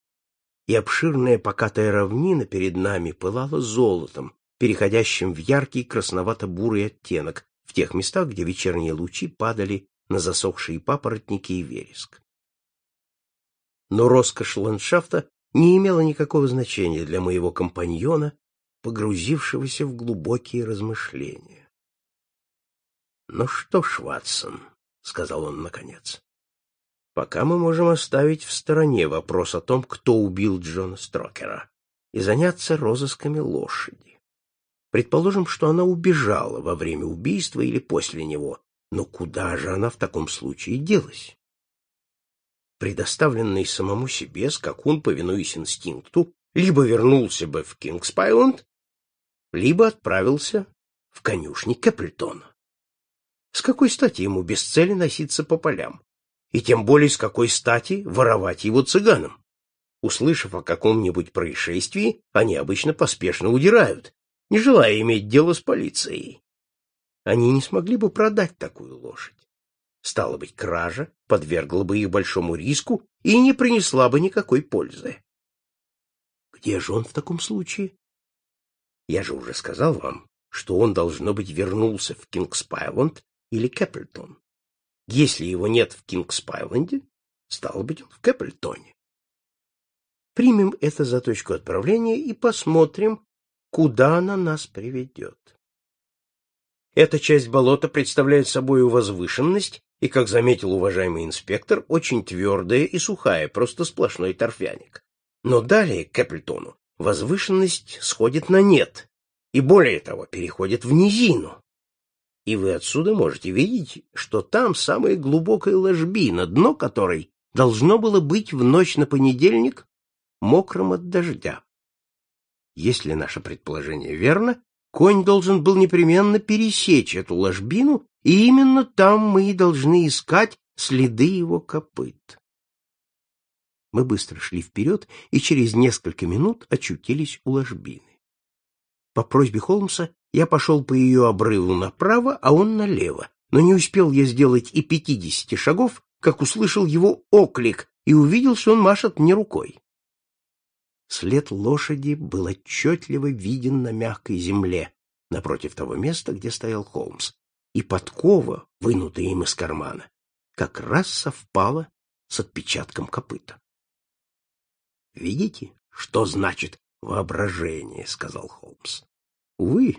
и обширная покатая равнина перед нами пылала золотом, переходящим в яркий красновато-бурый оттенок в тех местах, где вечерние лучи падали на засохшие папоротники и вереск. Но роскошь ландшафта не имела никакого значения для моего компаньона, погрузившегося в глубокие размышления. — Ну что ж, Ватсон, — сказал он наконец, — пока мы можем оставить в стороне вопрос о том, кто убил Джона Строкера, и заняться розысками лошади. Предположим, что она убежала во время убийства или после него, но куда же она в таком случае делась? Предоставленный самому себе, скакун, повинуясь инстинкту, либо вернулся бы в Кингспайленд, либо отправился в конюшни Кэпплтона. С какой стати ему без цели носиться по полям? И тем более с какой стати воровать его цыганам? Услышав о каком-нибудь происшествии, они обычно поспешно удирают, не желая иметь дело с полицией. Они не смогли бы продать такую лошадь. Стало быть, кража подвергла бы их большому риску и не принесла бы никакой пользы. Где же он в таком случае? Я же уже сказал вам, что он, должно быть, вернулся в Кингспайленд или Кэппельтон. Если его нет в Кингспайленде, стало быть, он в Кэппельтоне. Примем это за точку отправления и посмотрим, куда она нас приведет. Эта часть болота представляет собой возвышенность и, как заметил уважаемый инспектор, очень твердая и сухая, просто сплошной торфяник. Но далее, к Кэппельтону, возвышенность сходит на нет и, более того, переходит в низину. И вы отсюда можете видеть, что там самая глубокая ложбина, дно которой должно было быть в ночь на понедельник мокрым от дождя. Если наше предположение верно, конь должен был непременно пересечь эту ложбину, и именно там мы и должны искать следы его копыт. Мы быстро шли вперед и через несколько минут очутились у ложбины. По просьбе Холмса я пошел по ее обрыву направо, а он налево, но не успел я сделать и пятидесяти шагов, как услышал его оклик и увидел, что он машет мне рукой. След лошади был отчетливо виден на мягкой земле, напротив того места, где стоял Холмс, и подкова, вынутая им из кармана, как раз совпала с отпечатком копыта. «Видите, что значит воображение?» — сказал Холмс. «Увы,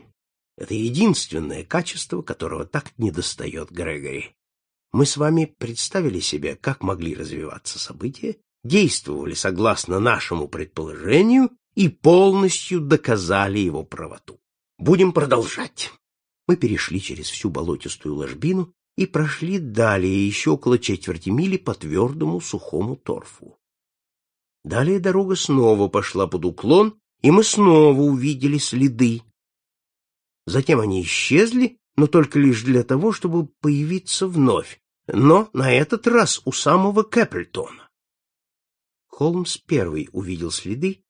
это единственное качество, которого так недостает Грегори. Мы с вами представили себе, как могли развиваться события, действовали согласно нашему предположению и полностью доказали его правоту. Будем продолжать. Мы перешли через всю болотистую ложбину и прошли далее еще около четверти мили по твердому сухому торфу. Далее дорога снова пошла под уклон, и мы снова увидели следы. Затем они исчезли, но только лишь для того, чтобы появиться вновь, но на этот раз у самого Кэппельтона. Холмс первый увидел следы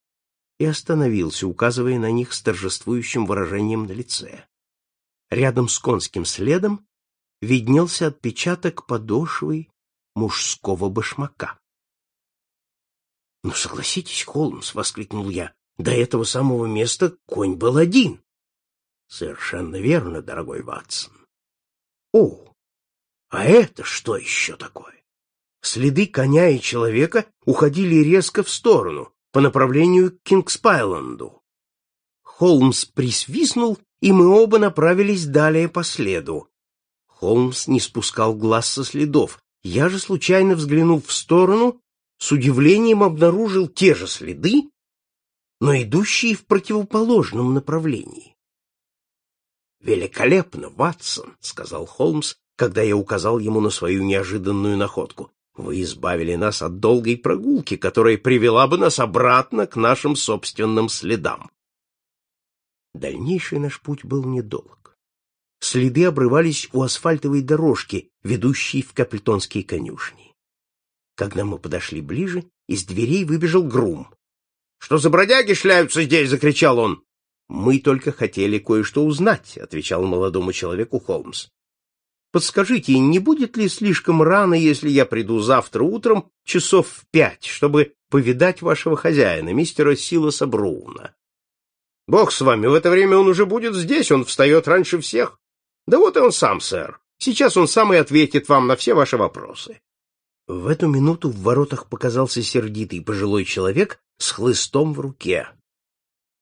и остановился, указывая на них с торжествующим выражением на лице. Рядом с конским следом виднелся отпечаток подошвы мужского башмака. «Ну, согласитесь, Холмс!» — воскликнул я. «До этого самого места конь был один». «Совершенно верно, дорогой Ватсон». «О, а это что еще такое?» Следы коня и человека уходили резко в сторону, по направлению к Кингспайленду. Холмс присвистнул, и мы оба направились далее по следу. Холмс не спускал глаз со следов. Я же, случайно взглянув в сторону, с удивлением обнаружил те же следы, но идущие в противоположном направлении. «Великолепно, Ватсон!» — сказал Холмс, когда я указал ему на свою неожиданную находку. «Вы избавили нас от долгой прогулки, которая привела бы нас обратно к нашим собственным следам». Дальнейший наш путь был недолг. Следы обрывались у асфальтовой дорожки, ведущей в капельтонские конюшни. Когда мы подошли ближе, из дверей выбежал грум. — Что за бродяги шляются здесь? — закричал он. — Мы только хотели кое-что узнать, — отвечал молодому человеку Холмс. — Подскажите, не будет ли слишком рано, если я приду завтра утром часов в пять, чтобы повидать вашего хозяина, мистера Силаса Брууна? — Бог с вами, в это время он уже будет здесь, он встает раньше всех. — Да вот и он сам, сэр. Сейчас он сам и ответит вам на все ваши вопросы. В эту минуту в воротах показался сердитый пожилой человек с хлыстом в руке. —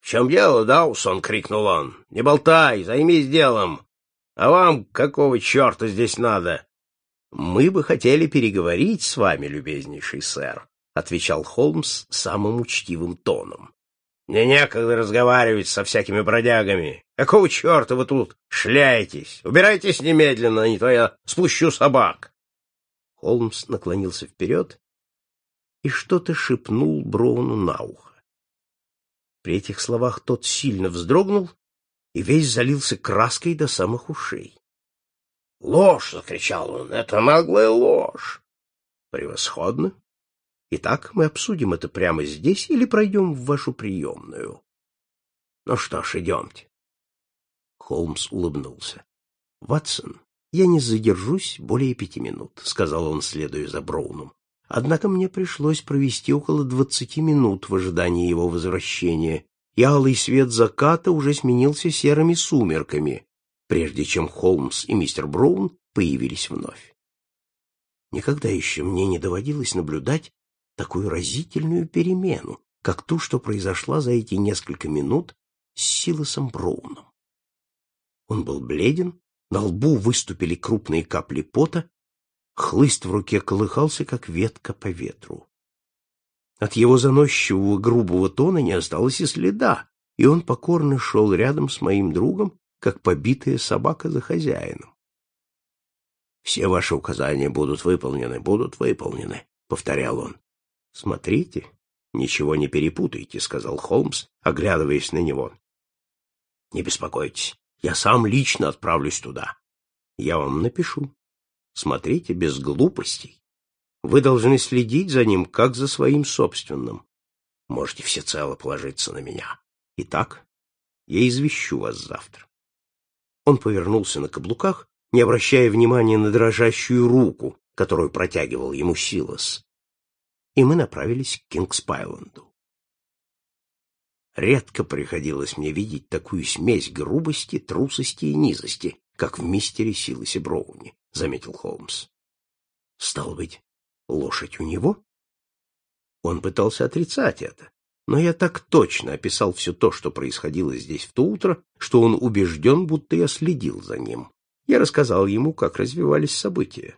В чем дело, Даусон? — крикнул он. — Не болтай, займись делом. А вам какого черта здесь надо? — Мы бы хотели переговорить с вами, любезнейший сэр, — отвечал Холмс самым учтивым тоном. — Мне некогда разговаривать со всякими бродягами. Какого черта вы тут шляетесь? Убирайтесь немедленно, не то я спущу собак. Холмс наклонился вперед и что-то шепнул Броуну на ухо. При этих словах тот сильно вздрогнул и весь залился краской до самых ушей. «Ложь!» — закричал он. «Это наглая ложь!» «Превосходно! Итак, мы обсудим это прямо здесь или пройдем в вашу приемную?» «Ну что ж, идемте». Холмс улыбнулся. «Ватсон, «Я не задержусь более пяти минут», — сказал он, следуя за Броуном. Однако мне пришлось провести около двадцати минут в ожидании его возвращения, и алый свет заката уже сменился серыми сумерками, прежде чем Холмс и мистер Броун появились вновь. Никогда еще мне не доводилось наблюдать такую разительную перемену, как ту, что произошла за эти несколько минут с Силосом Броуном. Он был бледен, на лбу выступили крупные капли пота, хлыст в руке колыхался, как ветка по ветру. От его заносчивого грубого тона не осталось и следа, и он покорно шел рядом с моим другом, как побитая собака за хозяином. «Все ваши указания будут выполнены, будут выполнены», — повторял он. «Смотрите, ничего не перепутайте», — сказал Холмс, оглядываясь на него. «Не беспокойтесь, я сам лично отправлюсь туда. Я вам напишу. Смотрите без глупостей. Вы должны следить за ним, как за своим собственным. Можете всецело положиться на меня. Итак, я извещу вас завтра. Он повернулся на каблуках, не обращая внимания на дрожащую руку, которую протягивал ему Силас. И мы направились к Кингспайленду. Редко приходилось мне видеть такую смесь грубости, трусости и низости, как в мистере Силасе Броуни, — заметил Холмс. — Стал быть, лошадь у него? Он пытался отрицать это, но я так точно описал все то, что происходило здесь в то утро, что он убежден, будто я следил за ним. Я рассказал ему, как развивались события.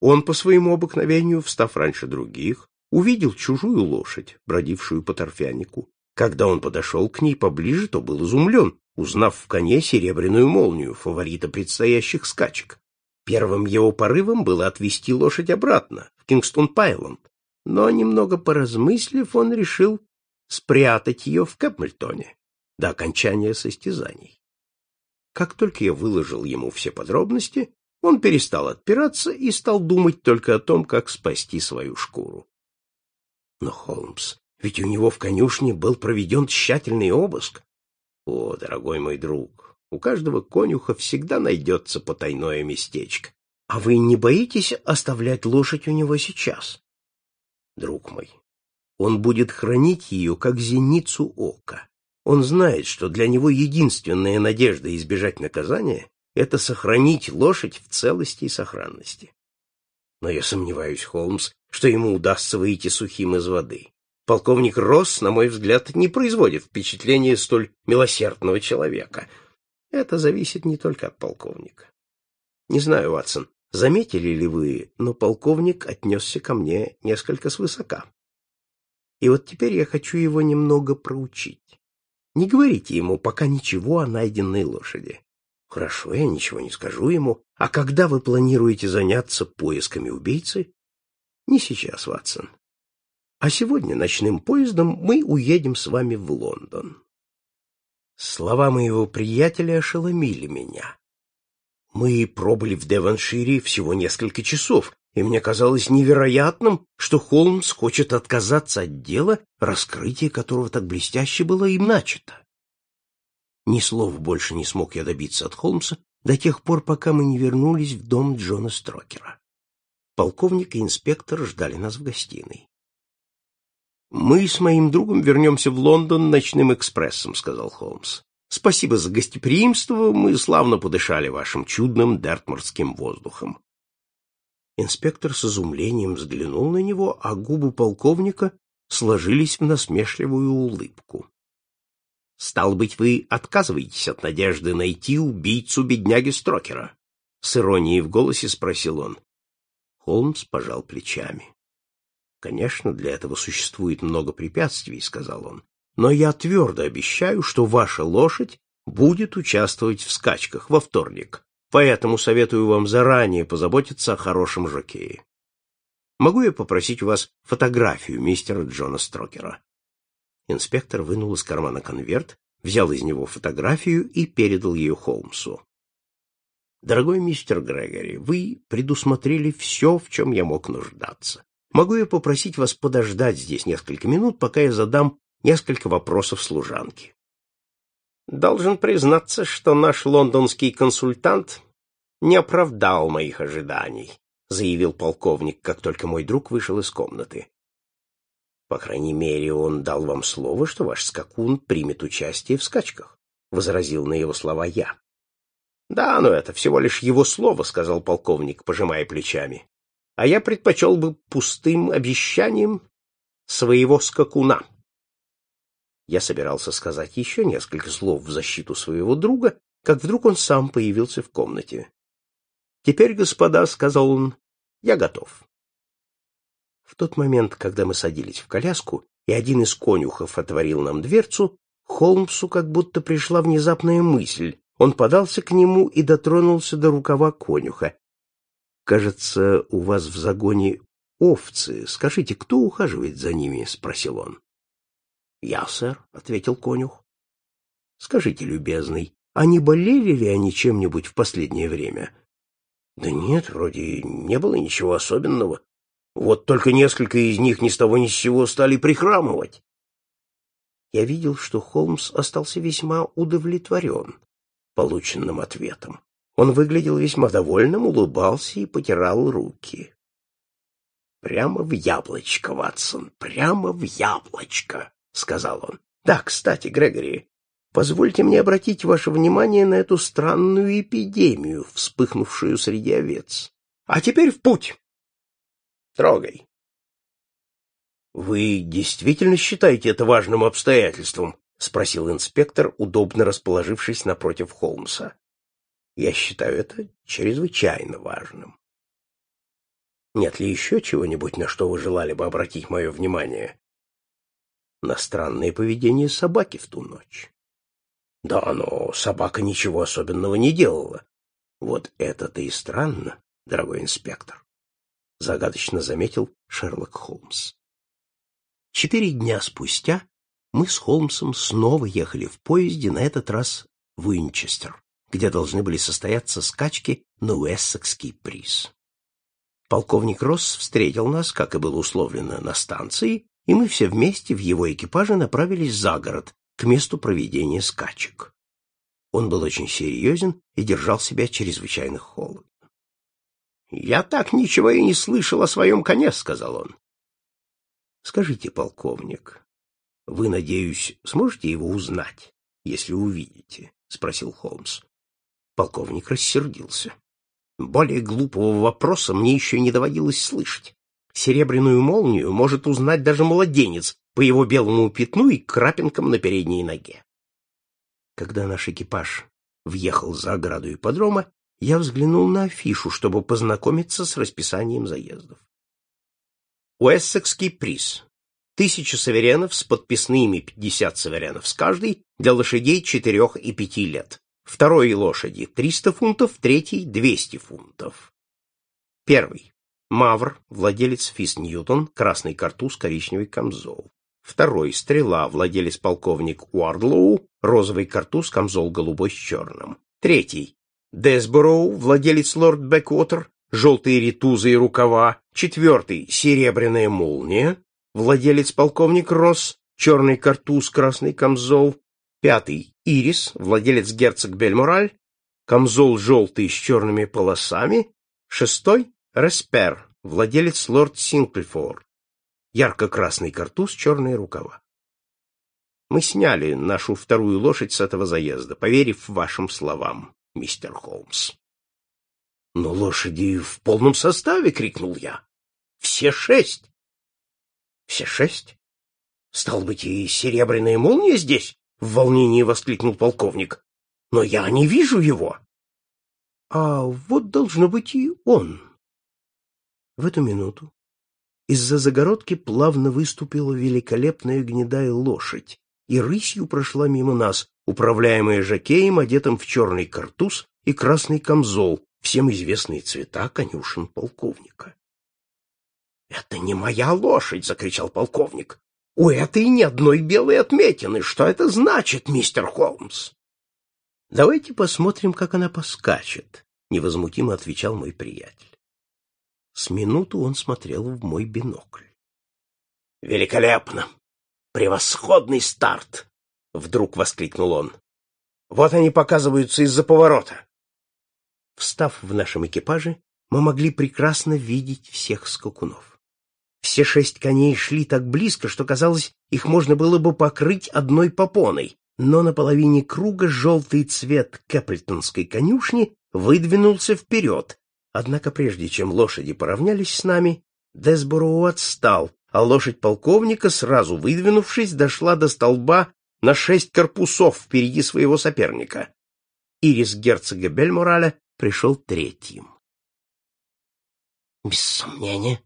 Он, по своему обыкновению, встав раньше других, увидел чужую лошадь, бродившую по торфянику. Когда он подошел к ней поближе, то был изумлен, узнав в коне серебряную молнию, фаворита предстоящих скачек. Первым его порывом было отвести лошадь обратно, в Кингстон-Пайленд, но, немного поразмыслив, он решил спрятать ее в Кэпмельтоне до окончания состязаний. Как только я выложил ему все подробности, он перестал отпираться и стал думать только о том, как спасти свою шкуру. Но, Холмс, ведь у него в конюшне был проведен тщательный обыск. О, дорогой мой друг, у каждого конюха всегда найдется потайное местечко. А вы не боитесь оставлять лошадь у него сейчас? Друг мой, он будет хранить ее, как зеницу ока. Он знает, что для него единственная надежда избежать наказания — это сохранить лошадь в целости и сохранности. Но я сомневаюсь, Холмс, что ему удастся выйти сухим из воды. Полковник Росс, на мой взгляд, не производит впечатления столь милосердного человека. Это зависит не только от полковника. Не знаю, Ватсон, заметили ли вы, но полковник отнесся ко мне несколько свысока. И вот теперь я хочу его немного проучить. Не говорите ему пока ничего о найденной лошади. Хорошо, я ничего не скажу ему. А когда вы планируете заняться поисками убийцы? Не сейчас, Ватсон. А сегодня ночным поездом мы уедем с вами в Лондон. Слова моего приятеля ошеломили меня. Мы пробыли в Девоншире всего несколько часов, и мне казалось невероятным, что Холмс хочет отказаться от дела, раскрытие которого так блестяще было им начато. Ни слов больше не смог я добиться от Холмса до тех пор, пока мы не вернулись в дом Джона Строкера. Полковник и инспектор ждали нас в гостиной. «Мы с моим другом вернемся в Лондон ночным экспрессом», — сказал Холмс. «Спасибо за гостеприимство, мы славно подышали вашим чудным дертморским воздухом. Инспектор с изумлением взглянул на него, а губы полковника сложились в насмешливую улыбку. — Стал быть, вы отказываетесь от надежды найти убийцу бедняги Строкера? — с иронией в голосе спросил он. Холмс пожал плечами. — Конечно, для этого существует много препятствий, — сказал он. — Но я твердо обещаю, что ваша лошадь будет участвовать в скачках во вторник Поэтому советую вам заранее позаботиться о хорошем жокее. Могу я попросить у вас фотографию мистера Джона Строкера?» Инспектор вынул из кармана конверт, взял из него фотографию и передал ее Холмсу. «Дорогой мистер Грегори, вы предусмотрели все, в чем я мог нуждаться. Могу я попросить вас подождать здесь несколько минут, пока я задам несколько вопросов служанке?» Должен признаться, что наш лондонский консультант не оправдал моих ожиданий, заявил полковник, как только мой друг вышел из комнаты. По крайней мере, он дал вам слово, что ваш скакун примет участие в скачках, возразил на его слова я. Да, но это всего лишь его слово, сказал полковник, пожимая плечами. А я предпочел бы пустым обещанием своего скакуна. Я собирался сказать еще несколько слов в защиту своего друга, как вдруг он сам появился в комнате. «Теперь, господа», — сказал он, — «я готов». В тот момент, когда мы садились в коляску, и один из конюхов отворил нам дверцу, Холмсу как будто пришла внезапная мысль, Он подался к нему и дотронулся до рукава конюха. «Кажется, у вас в загоне овцы. Скажите, кто ухаживает за ними?» — спросил он. «Я, сэр», — ответил конюх. «Скажите, любезный, а не болели ли они чем-нибудь в последнее время?» «Да нет, вроде не было ничего особенного. Вот только несколько из них ни с того ни с сего стали прихрамывать». Я видел, что Холмс остался весьма удовлетворен полученным ответом. Он выглядел весьма довольным, улыбался и потирал руки. «Прямо в яблочко, Ватсон, прямо в яблочко!» — сказал он. «Да, кстати, Грегори, позвольте мне обратить ваше внимание на эту странную эпидемию, вспыхнувшую среди овец. А теперь в путь! Трогай!» «Вы действительно считаете это важным обстоятельством?» — спросил инспектор, удобно расположившись напротив Холмса. «Я считаю это чрезвычайно важным». «Нет ли еще чего-нибудь, на что вы желали бы обратить мое внимание?» «На странное поведение собаки в ту ночь». «Да, но собака ничего особенного не делала». «Вот это-то и странно, дорогой инспектор», — загадочно заметил Шерлок Холмс. Четыре дня спустя мы с Холмсом снова ехали в поезде, на этот раз в Уинчестер, где должны были состояться скачки на Уэссекский приз. Полковник Росс встретил нас, как и было условлено, на станции, и мы все вместе в его экипаже направились за город, к месту проведения скачек. Он был очень серьезен и держал себя чрезвычайно холодно. — Я так ничего и не слышал о своем коне, — сказал он. Скажите, полковник, вы, надеюсь, сможете его узнать, если увидите? спросил Холмс. Полковник рассердился. Более глупого вопроса мне еще не доводилось слышать. Серебряную молнию может узнать даже младенец по его белому пятну и крапинкам на передней ноге. Когда наш экипаж въехал за ограду ипподрома, я взглянул на афишу, чтобы познакомиться с расписанием заездов. Уэссекский приз. Тысяча саверенов с подписными пятьдесят саверенов с каждой для лошадей четырех и пяти лет. Второй лошади триста фунтов, третий двести фунтов. Первый. Мавр, владелец Фис Ньютон, красный картуз, коричневый камзол. Второй. Стрела, владелец полковник Уардлоу, розовый картуз, камзол голубой с черным. Третий. Десбороу, владелец лорд Бэквотер, желтые ритузы и рукава, четвертый — серебряная молния, владелец полковник Росс, черный картуз, красный камзол, пятый — ирис, владелец герцог Бельмораль, камзол желтый с черными полосами, шестой — респер, владелец лорд Синклифор, ярко-красный картуз, черные рукава. Мы сняли нашу вторую лошадь с этого заезда, поверив вашим словам, мистер Холмс. — Но лошади в полном составе! — крикнул я. — Все шесть! — Все шесть? Стал быть, и серебряная молния здесь? — в волнении воскликнул полковник. — Но я не вижу его. — А вот должно быть и он. В эту минуту из-за загородки плавно выступила великолепная гнедая лошадь и рысью прошла мимо нас, управляемая жакеем, одетым в черный картуз и красный камзол, всем известные цвета конюшен полковника. — Это не моя лошадь! — закричал полковник. — У этой ни одной белой отметины. Что это значит, мистер Холмс? — Давайте посмотрим, как она поскачет, — невозмутимо отвечал мой приятель. С минуту он смотрел в мой бинокль. — Великолепно! Превосходный старт! — вдруг воскликнул он. — Вот они показываются из-за поворота. Встав в нашем экипаже, мы могли прекрасно видеть всех скакунов. Все шесть коней шли так близко, что, казалось, их можно было бы покрыть одной попоной, но на половине круга желтый цвет кэплтонской конюшни выдвинулся вперед. Однако прежде чем лошади поравнялись с нами, Десбороу отстал, а лошадь полковника, сразу выдвинувшись, дошла до столба на шесть корпусов впереди своего соперника. Ирис герцога Бельмораля пришел третьим. — Без сомнения,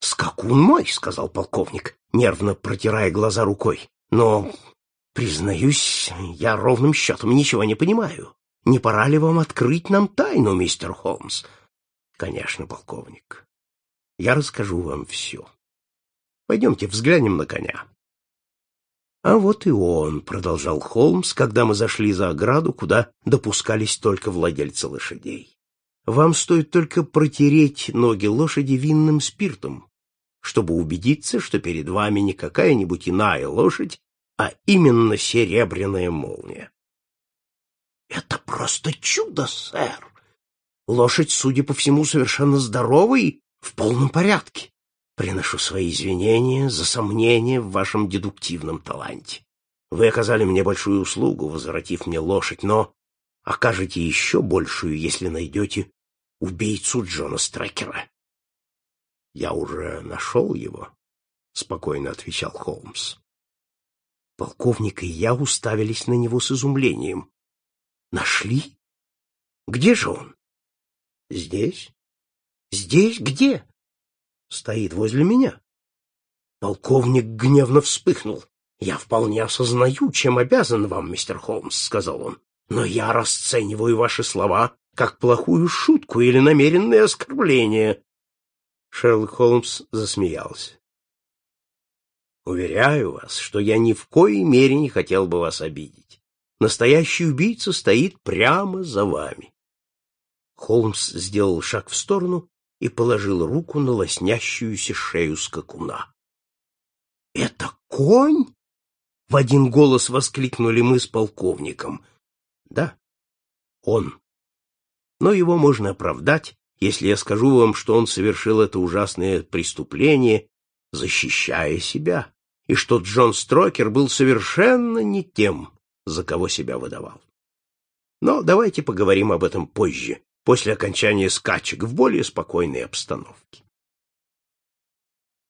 скакун мой, — сказал полковник, нервно протирая глаза рукой. — Но, признаюсь, я ровным счетом ничего не понимаю. не пора ли вам открыть нам тайну, мистер Холмс? Конечно, полковник. Я расскажу вам все. Пойдемте взглянем на коня. А вот и он, продолжал Холмс, когда мы зашли за ограду, куда допускались только владельцы лошадей. Вам стоит только протереть ноги лошади винным спиртом, чтобы убедиться, что перед вами не какая-нибудь иная лошадь, а именно серебряная молния. Это просто чудо, сэр. Лошадь, судя по всему, совершенно здоровая и в полном порядке. Приношу свои извинения за сомнения в вашем дедуктивном таланте. Вы оказали мне большую услугу, возвратив мне лошадь, но окажете еще большую, если найдете убийцу Джона Стрекера. — Я уже нашел его, — спокойно отвечал Холмс. Полковник и я уставились на него с изумлением. — Нашли? Где же он? — Здесь. — Здесь? Где? — Стоит возле меня. Полковник гневно вспыхнул. — Я вполне осознаю, чем обязан вам, мистер Холмс, — сказал он. — Но я расцениваю ваши слова как плохую шутку или намеренное оскорбление. Шерлок Холмс засмеялся. Уверяю вас, что я ни в коей мере не хотел бы вас обидеть. Настоящий убийца стоит прямо за вами. Холмс сделал шаг в сторону и положил руку на лоснящуюся шею скакуна. — Это конь? — в один голос воскликнули мы с полковником. — Да, он но его можно оправдать, если я скажу вам, что он совершил это ужасное преступление, защищая себя, и что Джон Строкер был совершенно не тем, за кого себя выдавал. Но давайте поговорим об этом позже, после окончания скачек, в более спокойной обстановке.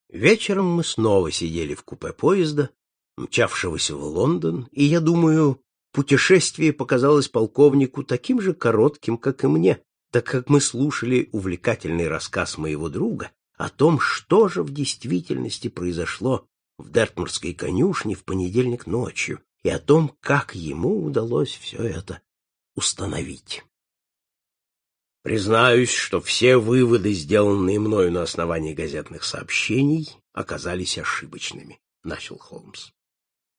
Вечером мы снова сидели в купе поезда, мчавшегося в Лондон, и, я думаю, Путешествие показалось полковнику таким же коротким, как и мне, так как мы слушали увлекательный рассказ моего друга о том, что же в действительности произошло в Дертмурской конюшне в понедельник ночью, и о том, как ему удалось все это установить. Признаюсь, что все выводы, сделанные мною на основании газетных сообщений, оказались ошибочными, — начал Холмс.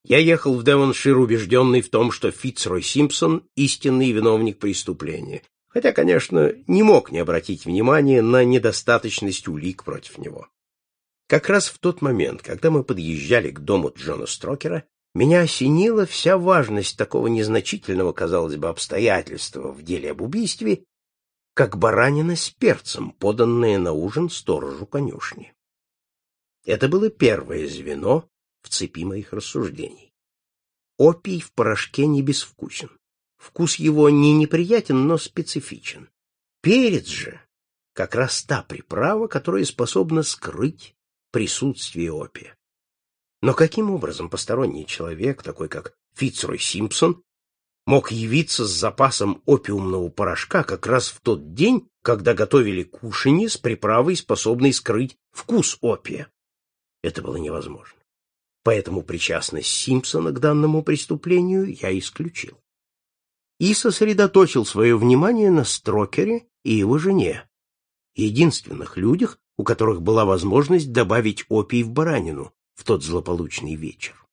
Я ехал в Девоншир убежденный в том, что Фицрой Симпсон — истинный виновник преступления, хотя, конечно, не мог не обратить внимания на недостаточность улик против него. Как раз в тот момент, когда мы подъезжали к дому Джона Строкера, меня осенила вся важность такого незначительного, казалось бы, обстоятельства в деле об убийстве, как баранина с перцем, поданная на ужин сторожу конюшни. Это было первое звено, в цепи моих рассуждений. Опий в порошке не безвкусен. Вкус его не неприятен, но специфичен. Перец же как раз та приправа, которая способна скрыть присутствие опия. Но каким образом посторонний человек, такой как Фицрой Симпсон, мог явиться с запасом опиумного порошка как раз в тот день, когда готовили кушанье с приправой, способной скрыть вкус опия? Это было невозможно поэтому причастность Симпсона к данному преступлению я исключил. И сосредоточил свое внимание на Строкере и его жене, единственных людях, у которых была возможность добавить опий в баранину в тот злополучный вечер.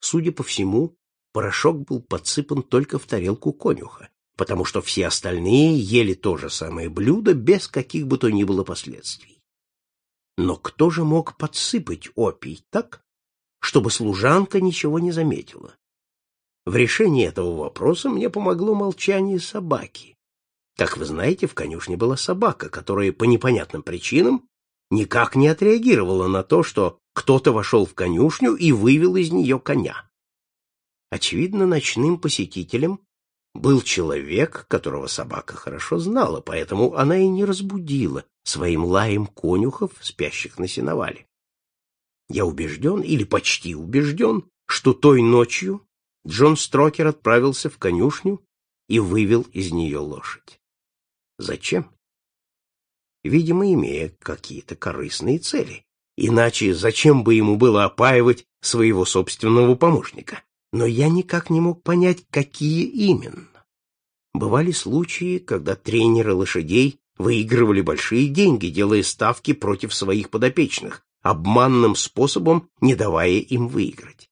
Судя по всему, порошок был подсыпан только в тарелку конюха, потому что все остальные ели то же самое блюдо без каких бы то ни было последствий. Но кто же мог подсыпать опий так, чтобы служанка ничего не заметила? В решении этого вопроса мне помогло молчание собаки. Как вы знаете, в конюшне была собака, которая по непонятным причинам никак не отреагировала на то, что кто-то вошел в конюшню и вывел из нее коня. Очевидно, ночным посетителем был человек, которого собака хорошо знала, поэтому она и не разбудила своим лаем конюхов, спящих на сеновале. Я убежден, или почти убежден, что той ночью Джон Строкер отправился в конюшню и вывел из нее лошадь. Зачем? Видимо, имея какие-то корыстные цели. Иначе зачем бы ему было опаивать своего собственного помощника? но я никак не мог понять, какие именно. Бывали случаи, когда тренеры лошадей выигрывали большие деньги, делая ставки против своих подопечных, обманным способом не давая им выиграть.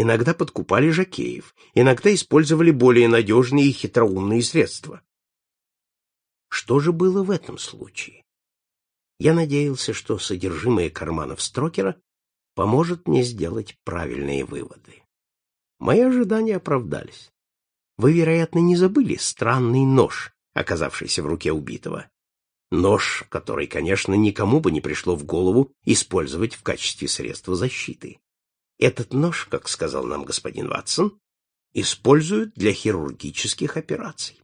Иногда подкупали жокеев, иногда использовали более надежные и хитроумные средства. Что же было в этом случае? Я надеялся, что содержимое карманов Строкера поможет мне сделать правильные выводы. Мои ожидания оправдались. Вы, вероятно, не забыли странный нож, оказавшийся в руке убитого. Нож, который, конечно, никому бы не пришло в голову использовать в качестве средства защиты. Этот нож, как сказал нам господин Ватсон, используют для хирургических операций.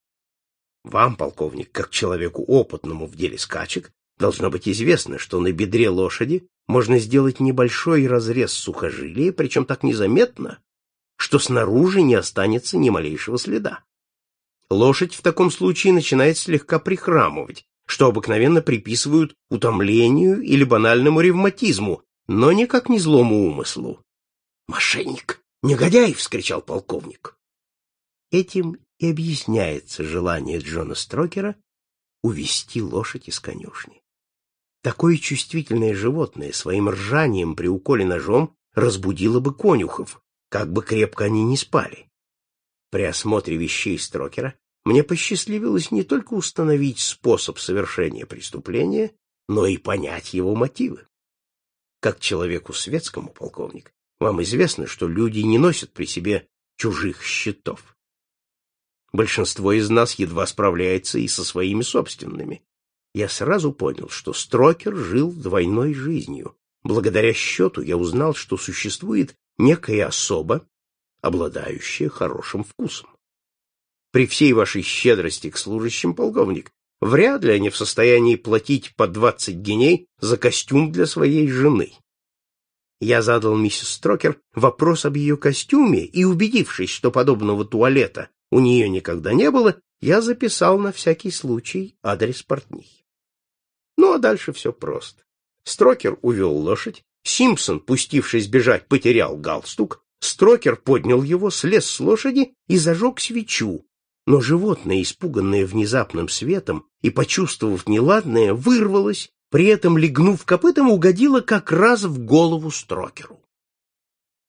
Вам, полковник, как человеку опытному в деле скачек, должно быть известно, что на бедре лошади можно сделать небольшой разрез сухожилия, причем так незаметно, что снаружи не останется ни малейшего следа. Лошадь в таком случае начинает слегка прихрамывать, что обыкновенно приписывают утомлению или банальному ревматизму, но никак не злому умыслу. «Мошенник! Негодяй!» — вскричал полковник. Этим и объясняется желание Джона Строкера увести лошадь из конюшни. Такое чувствительное животное своим ржанием при уколе ножом разбудило бы конюхов, как бы крепко они ни спали. При осмотре вещей Строкера мне посчастливилось не только установить способ совершения преступления, но и понять его мотивы. Как человеку светскому, полковник, вам известно, что люди не носят при себе чужих счетов. Большинство из нас едва справляется и со своими собственными. Я сразу понял, что Строкер жил двойной жизнью. Благодаря счету я узнал, что существует некая особа, обладающая хорошим вкусом. При всей вашей щедрости к служащим, полковник, вряд ли они в состоянии платить по двадцать геней за костюм для своей жены. Я задал миссис Строкер вопрос об ее костюме, и, убедившись, что подобного туалета у нее никогда не было, я записал на всякий случай адрес портнихи. Ну, а дальше все просто. Строкер увел лошадь, Симпсон, пустившись бежать, потерял галстук, Строкер поднял его, слез с лошади и зажег свечу, но животное, испуганное внезапным светом и почувствовав неладное, вырвалось, при этом легнув копытом, угодило как раз в голову Строкеру.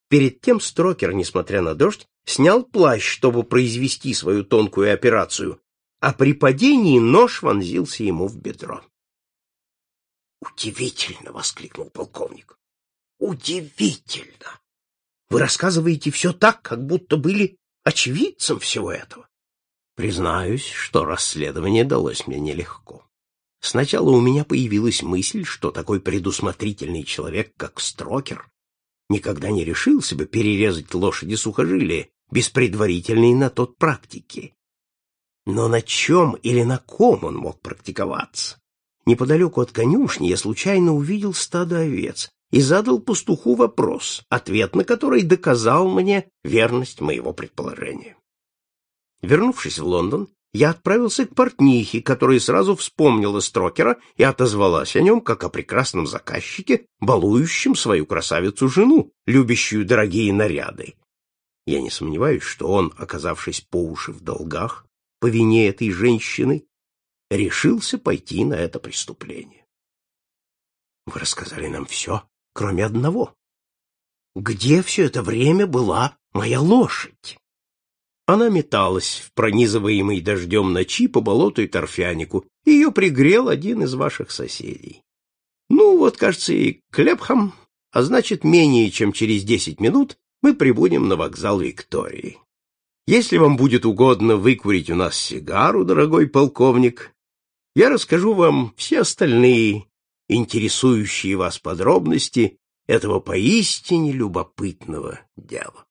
Перед тем Строкер, несмотря на дождь, снял плащ, чтобы произвести свою тонкую операцию, а при падении нож вонзился ему в бедро. «Удивительно!» — воскликнул полковник. «Удивительно! Вы рассказываете все так, как будто были очевидцем всего этого. Признаюсь, что расследование далось мне нелегко. Сначала у меня появилась мысль, что такой предусмотрительный человек, как Строкер, никогда не решился бы перерезать лошади сухожилия без предварительной на тот практики. Но на чем или на ком он мог практиковаться? Неподалеку от конюшни я случайно увидел стадо овец и задал пастуху вопрос, ответ на который доказал мне верность моего предположения. Вернувшись в Лондон, я отправился к портнихе, которая сразу вспомнила Строкера и отозвалась о нем как о прекрасном заказчике, балующем свою красавицу-жену, любящую дорогие наряды. Я не сомневаюсь, что он, оказавшись по уши в долгах, по вине этой женщины, решился пойти на это преступление. Вы рассказали нам все, кроме одного. Где все это время была моя лошадь? Она металась в пронизываемой дождем ночи по болоту и торфянику, ее пригрел один из ваших соседей. Ну, вот, кажется, и Клепхам, а значит, менее чем через десять минут мы прибудем на вокзал Виктории. Если вам будет угодно выкурить у нас сигару, дорогой полковник, я расскажу вам все остальные интересующие вас подробности этого поистине любопытного дела.